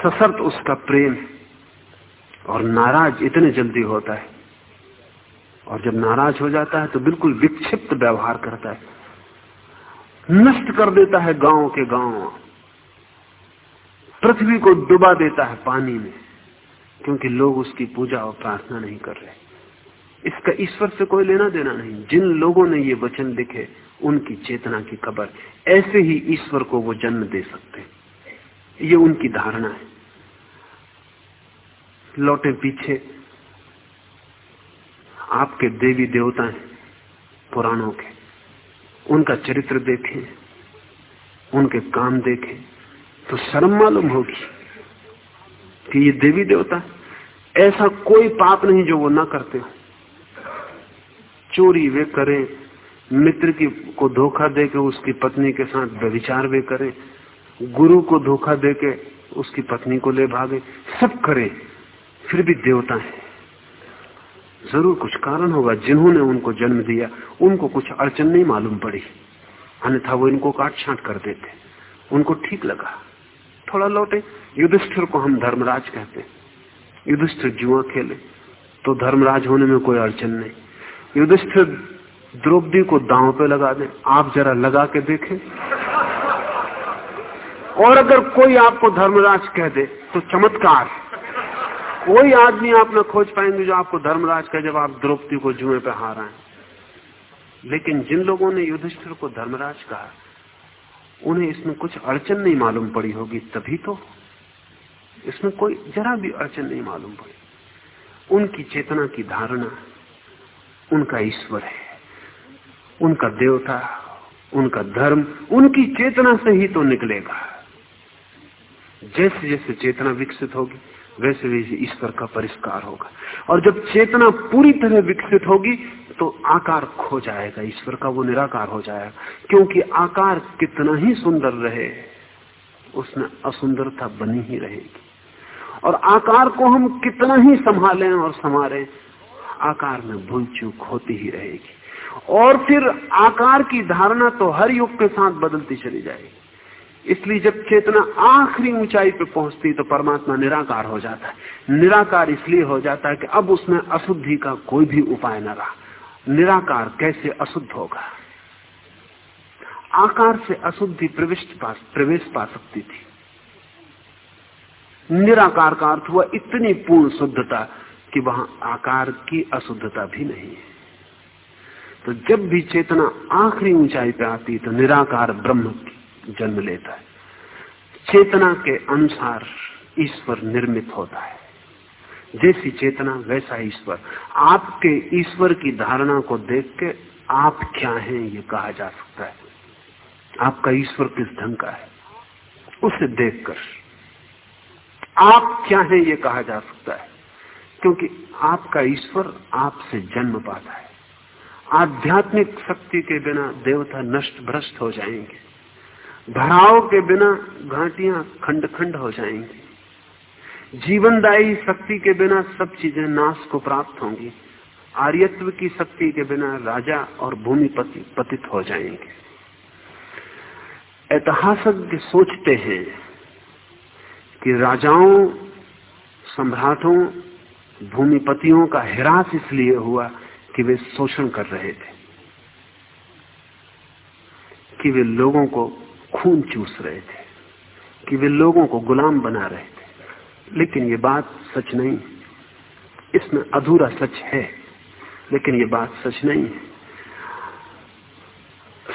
सशर्त उसका प्रेम और नाराज़ इतने जल्दी होता है। और जब नाराज़ हो जाता है तो बिल्कुल विक्षिप्त व्यवहार करता है। नष्ट कर देता है गाँव के गाँव। पृथ्वी को डुबा देता है पानी में, क्योंकि लोग उसकी पूजा और प्रार्थना नहीं कर रहे। इसका ईश्वर से कोई लेना देना नहीं। जिन लोगों ने ये वचन लिखे, उनकी चेतना की खबर। ऐसे ही ईश्वर को वो जन्म दे सकते ये उनकी धारणा है। लौटे पीछे आपके देवी देवता हैं, पुराणों के। उनका चरित्र देखें, उनके काम देखें तो शर्म मालूम होगी कि ये देवी देवता ऐसा कोई पाप नहीं जो वो ना करते हो। चोरी वे करें, मित्र की को धोखा दे के उसकी पत्नी के साथ व्यविचार वे करें, गुरु को धोखा दे के उसकी पत्नी को ले भागे, सब करे, फिर भी देवता है। ज़रूर कुछ कारण होगा जिन्होंने उनको जन्म दिया, उनको कुछ अड़चन नहीं मालूम पड़ी। अन्यथा वो इनको काट छाट कर देते। उनको ठीक लगा। थोड़ा लौटे। युधिष्ठिर को हम धर्मराज कहते युधिष्ठिर जुआ खेले तो धर्मराज होने में कोई अड़चन नहीं। युधिष्ठिर द्रौपदी को दांव पे लगा दे। आप जरा लगा के देखें। और अगर कोई आपको धर्मराज कह दे तो चमत्कार। कोई आदमी आप न खोज पाएँगे जो आपको धर्मराज कहे जब आप द्रौपदी को जुए पे हारा है लेकिन जिन लोगों ने युधिष्ठिर को धर्मराज कहा, उन्हें इसमें कुछ अड़चन नहीं मालूम पड़ी होगी, तभी तो इसमें कोई जरा भी अड़चन नहीं मालूम पड़ी। उनकी चेतना की धारणा उनका ईश्वर है, उनका देवता, उनका धर्म, उनकी चेतना से ही तो निकलेगा। जैसे जैसे चेतना विकसित होगी, वैसे वैसे ईश्वर का परिष्कार होगा। और जब चेतना पूरी तरह विकसित होगी तो आकार खो जाएगा, ईश्वर का वो निराकार हो जाएगा। क्योंकि आकार कितना ही सुंदर रहे, उसमें असुंदरता बनी ही रहेगी। और आकार को हम कितना ही संभालें और संवारें आकार में भूल चूक होती ही रहेगी। और फिर आकार की धारणा तो हर युग के साथ बदलती चली जाएगी। इसलिए जब चेतना आखिरी ऊंचाई पर पहुँचती तो परमात्मा निराकार हो जाता है। निराकार इसलिए हो जाता है कि अब उसमें अशुद्धि का कोई भी उपाय न रहा। निराकार कैसे अशुद्ध होगा? आकार से अशुद्धि प्रविष्ट पा, प्रवेश पा सकती थी। निराकार का अर्थ हुआ इतनी पूर्ण शुद्धता कि वहाँ आकार की अशुद्धता भी नहीं है। तो जब भी चेतना आखिरी ऊंचाई पे आती तो निराकार ब्रह्म जन्म लेता है। चेतना के अनुसार ईश्वर निर्मित होता है। जैसी चेतना, वैसा ईश्वर। आपके ईश्वर की धारणा को देख के आप क्या हैं, ये कहा जा सकता है। आपका ईश्वर किस ढंग का है, उसे देखकर आप क्या हैं, ये कहा जा सकता है। क्योंकि आपका ईश्वर आपसे जन्म पाता है। आध्यात्मिक शक्ति के बिना देवता नष्ट भ्रष्ट हो जाएँगे। भराव के बिना घाटियाँ खंड खंड हो जाएँगी। जीवनदायी शक्ति के बिना सब चीज़ें नाश को प्राप्त होंगी। आर्यत्व की शक्ति के बिना राजा और भूमि पति पतित हो जाएँगे। ऐतिहासिक सोचते हैं कि राजाओं, सम्राटों भूमिपतियों का हिरास इसलिए हुआ कि वे शोषण कर रहे थे, कि वे लोगों को खून चूस रहे थे, कि वे लोगों को गुलाम बना रहे थे। लेकिन ये बात सच नहीं। इसमें अधूरा सच है, लेकिन ये बात सच नहीं है।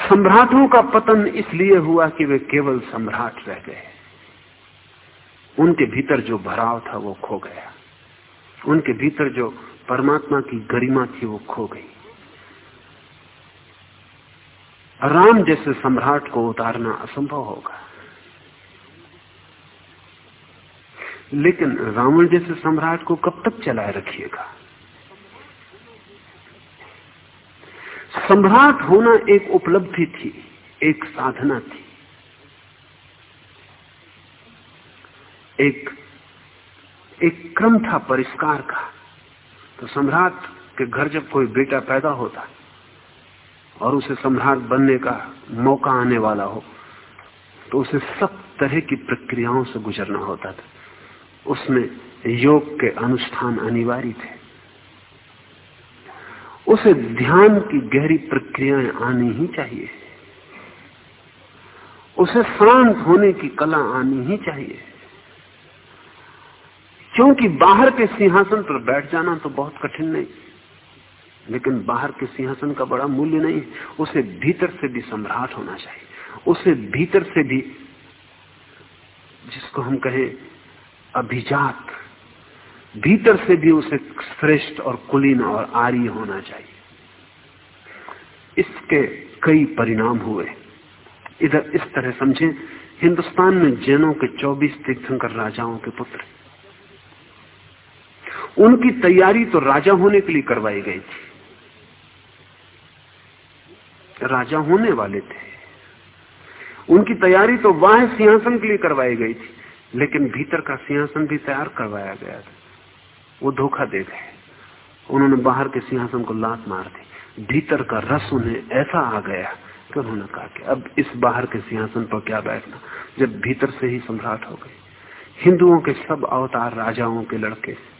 सम्राटों का पतन इसलिए हुआ कि वे केवल सम्राट रह गए। उनके भीतर जो भराव था वो खो गया। उनके भीतर जो परमात्मा की गरिमा थी, वो खो गई। राम जैसे सम्राट को उतारना असंभव होगा। लेकिन रावण जैसे सम्राट को कब तक चलाए रखिएगा? सम्राट होना एक उपलब्धि थी, एक साधना थी। एक एक क्रम था परिष्कार का। तो सम्राट के घर जब कोई बेटा पैदा होता और उसे सम्राट बनने का मौका आने वाला हो तो उसे सब तरह की प्रक्रियाओं से गुजरना होता था। उसमें योग के अनुष्ठान अनिवार्य थे। उसे ध्यान की गहरी प्रक्रियाएँ आनी ही चाहिए। उसे शांत होने की कला आनी ही चाहिए। क्योंकि बाहर के सिंहासन पर बैठ जाना तो बहुत कठिन नहीं। लेकिन बाहर के सिंहासन का बड़ा मूल्य नहीं उसे भीतर से भी सम्राट होना चाहिए। उसे भीतर से भी जिसको हम कहें अभिजात, भीतर से भी उसे श्रेष्ठ और कुलीन और आर्य होना चाहिए। इसके कई परिणाम हुए। इधर इस तरह समझें, हिंदुस्तान में जैनों के 24 तीर्थंकर राजाओं के पुत्र। उनकी तैयारी तो राजा होने के लिए करवाई गई थी। राजा होने वाले थे। उनकी तैयारी तो वाह सिंहासन के लिए करवाई गई थी, लेकिन भीतर का सिंहासन भी तैयार करवाया गया था। वो धोखा दे गए। उन्होंने बाहर के सिंहासन को लात मार दी। भीतर का रस उन्हें ऐसा आ गया कि उन्होंने कहा कि अब इस बाहर के सिंहासन पर क्या बैठना, जब भीतर से ही सम्राट हो गए। हिंदुओं के सब अवतार राजाओं के लड़के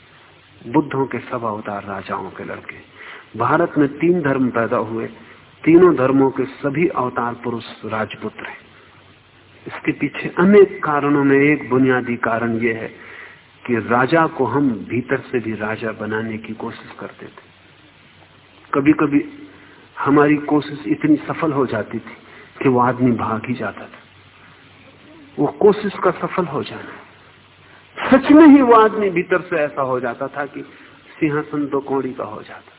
बुद्धों के सब अवतार राजाओं के लड़के। भारत में तीन धर्म पैदा हुए। तीनों धर्मों के सभी अवतार पुरुष राजपुत्र हैं। इसके पीछे अनेक कारणों में एक बुनियादी कारण यह है कि राजा को हम भीतर से भी राजा बनाने की कोशिश करते थे। कभी कभी हमारी कोशिश इतनी सफल हो जाती थी कि वो आदमी भाग ही जाता था। वो कोशिश का सफल हो जाना सच में ही वो आदमी भीतर से ऐसा हो जाता था कि सिंहासन दो कौड़ी का हो जाता।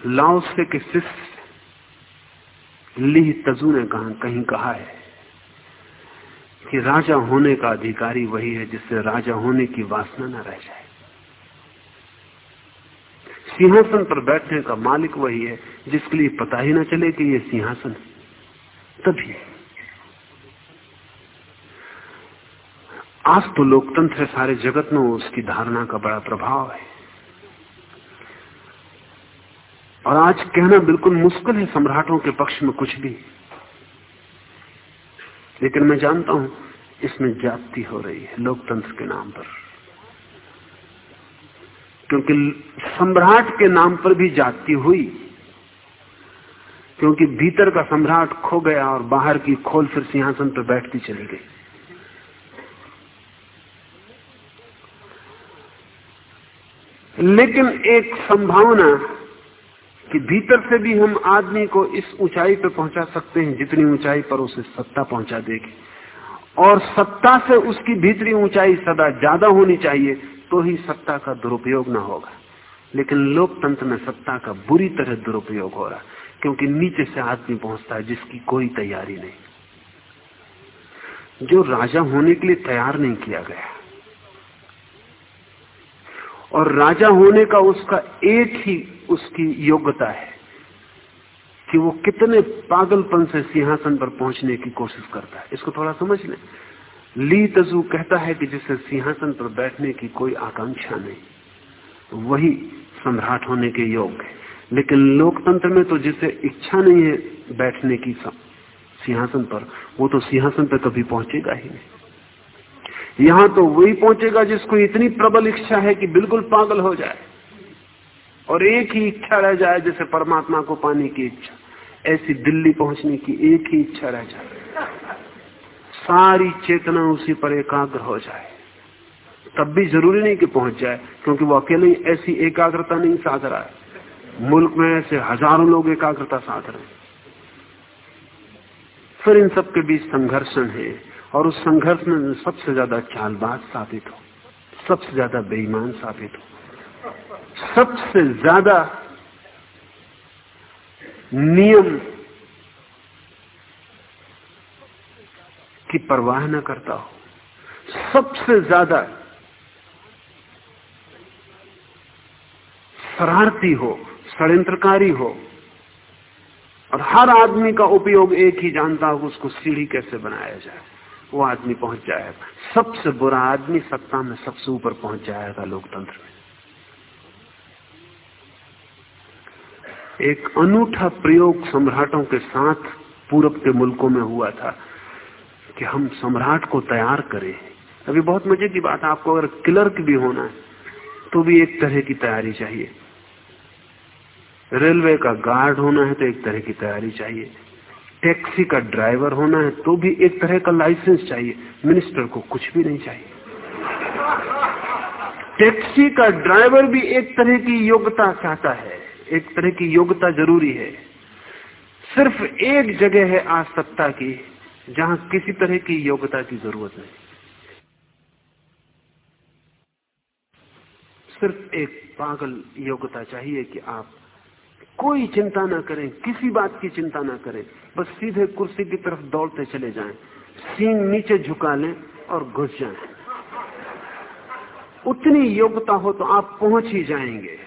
लाओसे के शिष्य ली तजू ने कहा, कहीं कहा है कि राजा होने का अधिकारी वही है जिससे राजा होने की वासना न रह जाए। सिंहासन पर बैठने का मालिक वही है जिसके लिए पता ही ना चले कि ये सिंहासन तभी आज तो लोकतंत्र है, सारे जगत में उसकी धारणा का बड़ा प्रभाव है। और आज कहना बिल्कुल मुश्किल है सम्राटों के पक्ष में कुछ भी। लेकिन मैं जानता हूँ, इसमें जाति हो रही है लोकतंत्र के नाम पर। क्योंकि सम्राट के नाम पर भी जाति हुई। क्योंकि भीतर का सम्राट खो गया और बाहर की खोल फिर सिंहासन पर बैठती चली गई। लेकिन एक संभावना कि भीतर से भी हम आदमी को इस ऊंचाई पर पहुँचा सकते हैं, जितनी ऊंचाई पर उसे सत्ता पहुँचा देगी। और सत्ता से उसकी भीतरी ऊंचाई सदा ज़्यादा होनी चाहिए तो ही सत्ता का दुरुपयोग ना होगा। लेकिन लोकतंत्र में सत्ता का बुरी तरह दुरुपयोग हो रहा, क्योंकि नीचे से आदमी पहुँचता है जिसकी कोई तैयारी नहीं। जो राजा होने के लिए तैयार नहीं किया गया और राजा होने का उसका एक ही उसकी योग्यता है कि वो कितने पागलपन से सिंहासन पर पहुँचने की कोशिश करता है। इसको थोड़ा समझ लें। ली तजू कहता है कि जिसे सिंहासन पर बैठने की कोई आकांक्षा नहीं, वही सम्राट होने के योग्य है। लेकिन लोकतंत्र में तो जिसे इच्छा नहीं है बैठने की सिंहासन पर, वो तो सिंहासन पर कभी पहुंचेगा ही नहीं। यहाँ तो वही पहुंचेगा जिसको इतनी प्रबल इच्छा है कि बिल्कुल पागल हो जाए। और एक ही इच्छा रह जाए जैसे परमात्मा को पाने की इच्छा। ऐसी दिल्ली पहुँचने की एक ही इच्छा रह जाए। सारी चेतना उसी पर एकाग्र हो जाए। तब भी ज़रूरी नहीं कि पहुँच जाए, क्योंकि वो अकेले ऐसी एकाग्रता नहीं साध रहा है मुल्क में ऐसे हज़ारों लोग एकाग्रता साध रहे हैं। फिर इन सबके बीच संघर्षण है। और उस संघर्ष में सबसे ज़्यादा चालबाज साबित हो, सबसे ज़्यादा बेईमान साबित हो, सबसे ज़्यादा नियम की परवाह न करता हो, सबसे ज़्यादा शरारती हो, षड्यंत्रकारी हो, और हर आदमी का उपयोग एक ही जानता हो उसको सीढ़ी कैसे बनाया जाए। वो आदमी पहुँच जाएगा। सबसे बुरा आदमी सत्ता में सबसे ऊपर पहुँच जाएगा लोकतंत्र में। एक अनूठा प्रयोग सम्राटों के साथ पूरब के मुल्कों में हुआ था कि हम सम्राट को तैयार करें। अभी बहुत मज़े की बात है, आपको अगर क्लर्क भी होना है तो भी एक तरह की तैयारी चाहिए। रेलवे का गार्ड होना है तो एक तरह की तैयारी चाहिए। टैक्सी का ड्राइवर होना है तो भी एक तरह का लाइसेंस चाहिए। मिनिस्टर को कुछ भी नहीं चाहिए। टैक्सी का ड्राइवर भी एक तरह की योग्यता चाहता है। एक तरह की योग्यता ज़रूरी है। सिर्फ़ एक जगह है आज सत्ता की, जहाँ किसी तरह की योग्यता की ज़रूरत नहीं। सिर्फ़ एक पागल योग्यता चाहिए कि आप कोई चिंता ना करें, किसी बात की चिंता ना करें, बस सीधे कुर्सी की तरफ़ दौड़ते चले जाएँ सीन नीचे झुका लें और घुस जाएँ। उतनी योग्यता हो तो आप पहुँच ही जाएँगे।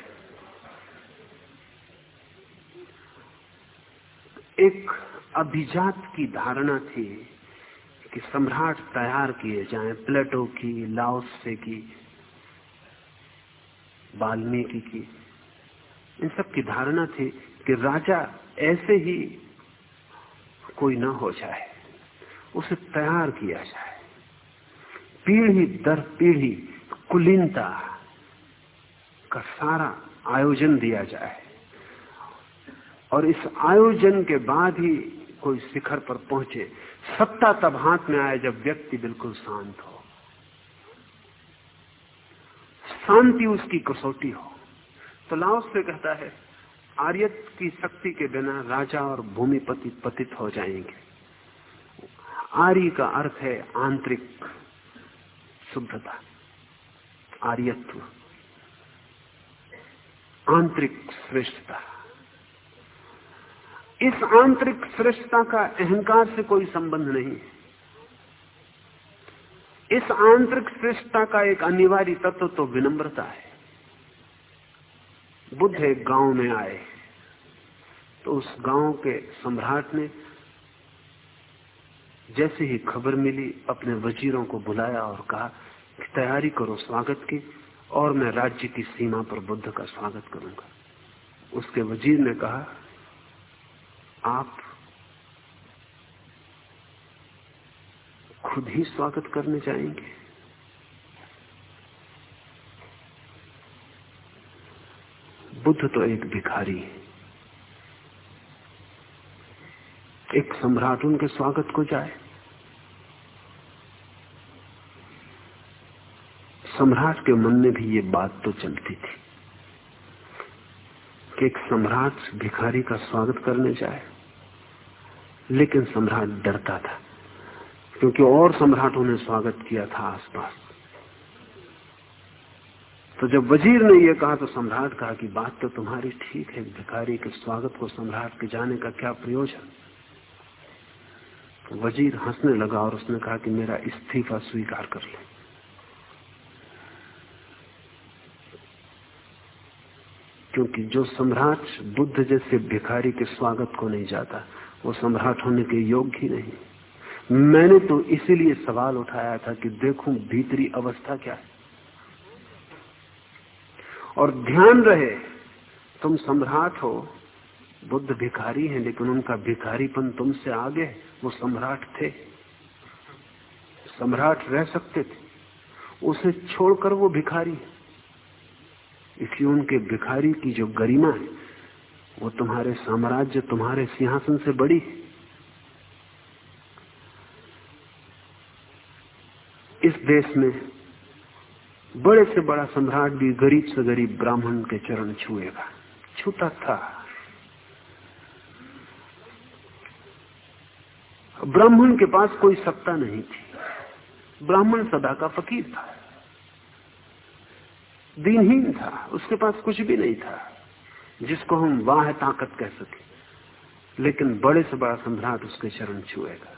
एक अभिजात की धारणा थी कि सम्राट तैयार किए जाएँ प्लेटो की, लाओसे की, वाल्मीकि की। इन सब की धारणा थी कि राजा ऐसे ही कोई ना हो जाए, उसे तैयार किया जाए। पीढ़ी दर पीढ़ी कुलीनता का सारा आयोजन दिया जाए। और इस आयोजन के बाद ही कोई शिखर पर पहुँचे, सत्ता तब हाथ में आए जब व्यक्ति बिल्कुल शांत हो। शांति उसकी कसौटी हो। तो लाओस से कहता है, आर्यत की शक्ति के बिना राजा और भूमिपति पतित हो जाएँगे। आर्य का अर्थ है आंतरिक शुद्धता, आर्यत्व। आंतरिक श्रेष्ठता। इस आंतरिक श्रेष्ठता का अहंकार से कोई संबंध नहीं है। इस आंतरिक श्रेष्ठता का एक अनिवार्य तत्व तो विनम्रता है। बुद्ध एक गाँव में आए। तो उस गाँव के सम्राट ने जैसे ही खबर मिली, अपने वजीरों को बुलाया और कहा कि तैयारी करो, स्वागत की, और मैं राज्य की सीमा पर बुद्ध का स्वागत करूँगा। उसके वज़ीर ने कहा, आप खुद ही स्वागत करने जाएँगे? बुद्ध तो एक भिखारी है। एक सम्राट उनके स्वागत को जाए। सम्राट के मन में भी ये बात तो चलती थी कि एक सम्राट भिखारी का स्वागत करने जाए। लेकिन सम्राट डरता था, क्योंकि और सम्राटों ने स्वागत किया था आसपास। तो जब वज़ीर ने यह कहा तो सम्राट कहा कि बात तो तुम्हारी ठीक है, भिखारी के स्वागत को सम्राट के जाने का क्या प्रयोजन? तो वज़ीर हंसने लगा और उसने कहा कि मेरा इस्तीफा स्वीकार कर ले। क्योंकि जो सम्राट बुद्ध जैसे भिखारी के स्वागत को नहीं जाता, वो सम्राट होने के योग्य ही नहीं। मैंने तो इसीलिए सवाल उठाया था कि देखूँ भीतरी अवस्था क्या है। और ध्यान रहे, तुम सम्राट हो। बुद्ध भिखारी हैं, लेकिन उनका भिखारीपन तुमसे आगे वो सम्राट थे। सम्राट रह सकते थे। उसे छोड़कर वो भिखारी इसलिए उनके भिखारी की जो गरिमा है, वो तुम्हारे साम्राज्य, तुम्हारे सिंहासन से बड़ी है। इस देश में बड़े से बड़ा सम्राट भी गरीब से गरीब ब्राह्मण के चरण छुएगा। छूता था। ब्राह्मण के पास कोई सत्ता नहीं थी। ब्राह्मण सदा का फकीर था। दीनहीन था। उसके पास कुछ भी नहीं था, जिसको हम वाह ताकत कह सके। लेकिन बड़े से बड़ा सम्राट उसके चरण छुएगा।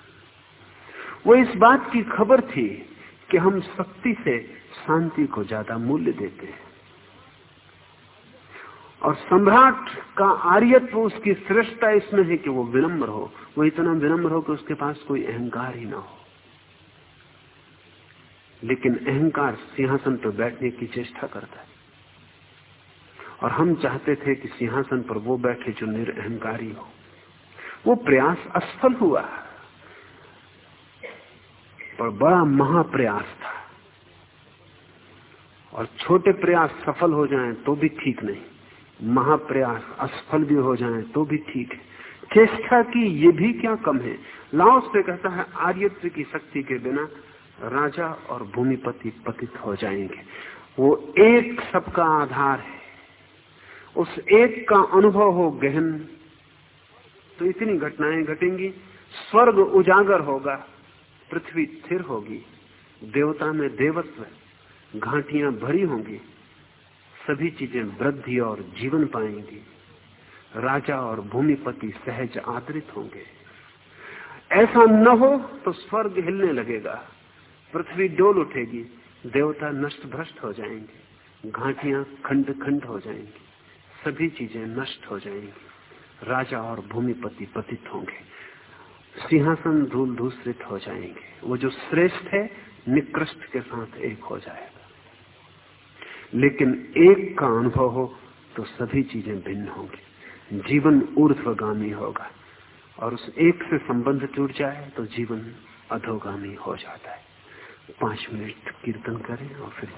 वो इस बात की खबर थी कि हम शक्ति से शांति को ज़्यादा मूल्य देते हैं। और सम्राट का आर्यत्व उसकी श्रेष्ठता इसमें है कि वो विनम्र हो। वो इतना विनम्र हो कि उसके पास कोई अहंकार ही ना हो। लेकिन अहंकार सिंहासन पर बैठने की चेष्टा करता है। और हम चाहते थे कि सिंहासन पर वो बैठे जो निरअहकारी हो। वो प्रयास असफल हुआ। पर बड़ा महाप्रयास था। और छोटे प्रयास सफल हो जाएँ तो भी ठीक नहीं। महाप्रयास असफल भी हो जाएँ तो भी ठीक है। चेष्टा की ये भी क्या कम है? लाओस पे कहता है, आर्यत्व की शक्ति के बिना राजा और भूमिपति पतित हो जाएँगे। वो एक सबका आधार है। उस एक का अनुभव हो गहन तो इतनी घटनाएँ घटेंगी। स्वर्ग उजागर होगा, पृथ्वी स्थिर होगी। देवता में देवत्व घाटियाँ भरी होंगी। सभी चीज़ें वृद्धि और जीवन पाएँगी। राजा और भूमिपति सहज आदरित होंगे। ऐसा न हो तो स्वर्ग हिलने लगेगा। पृथ्वी डोल उठेगी, देवता नष्ट भ्रष्ट हो जाएँगे। घाटियाँ खंड खंड हो जाएँगी, सभी चीज़ें नष्ट हो जाएँगी। राजा और भूमिपति पतित होंगे। सिंहासन धूल धूसरित हो जाएँगे। वो जो श्रेष्ठ है, निकृष्ट के साथ एक हो जाएगा। लेकिन एक का अनुभव हो तो सभी चीज़ें भिन्न होंगी। जीवन ऊर्धगामी होगा और उस एक से संबंध टूट जाए तो जीवन अधोगामी हो जाता है। पाँच मिनट कीर्तन करें और फिर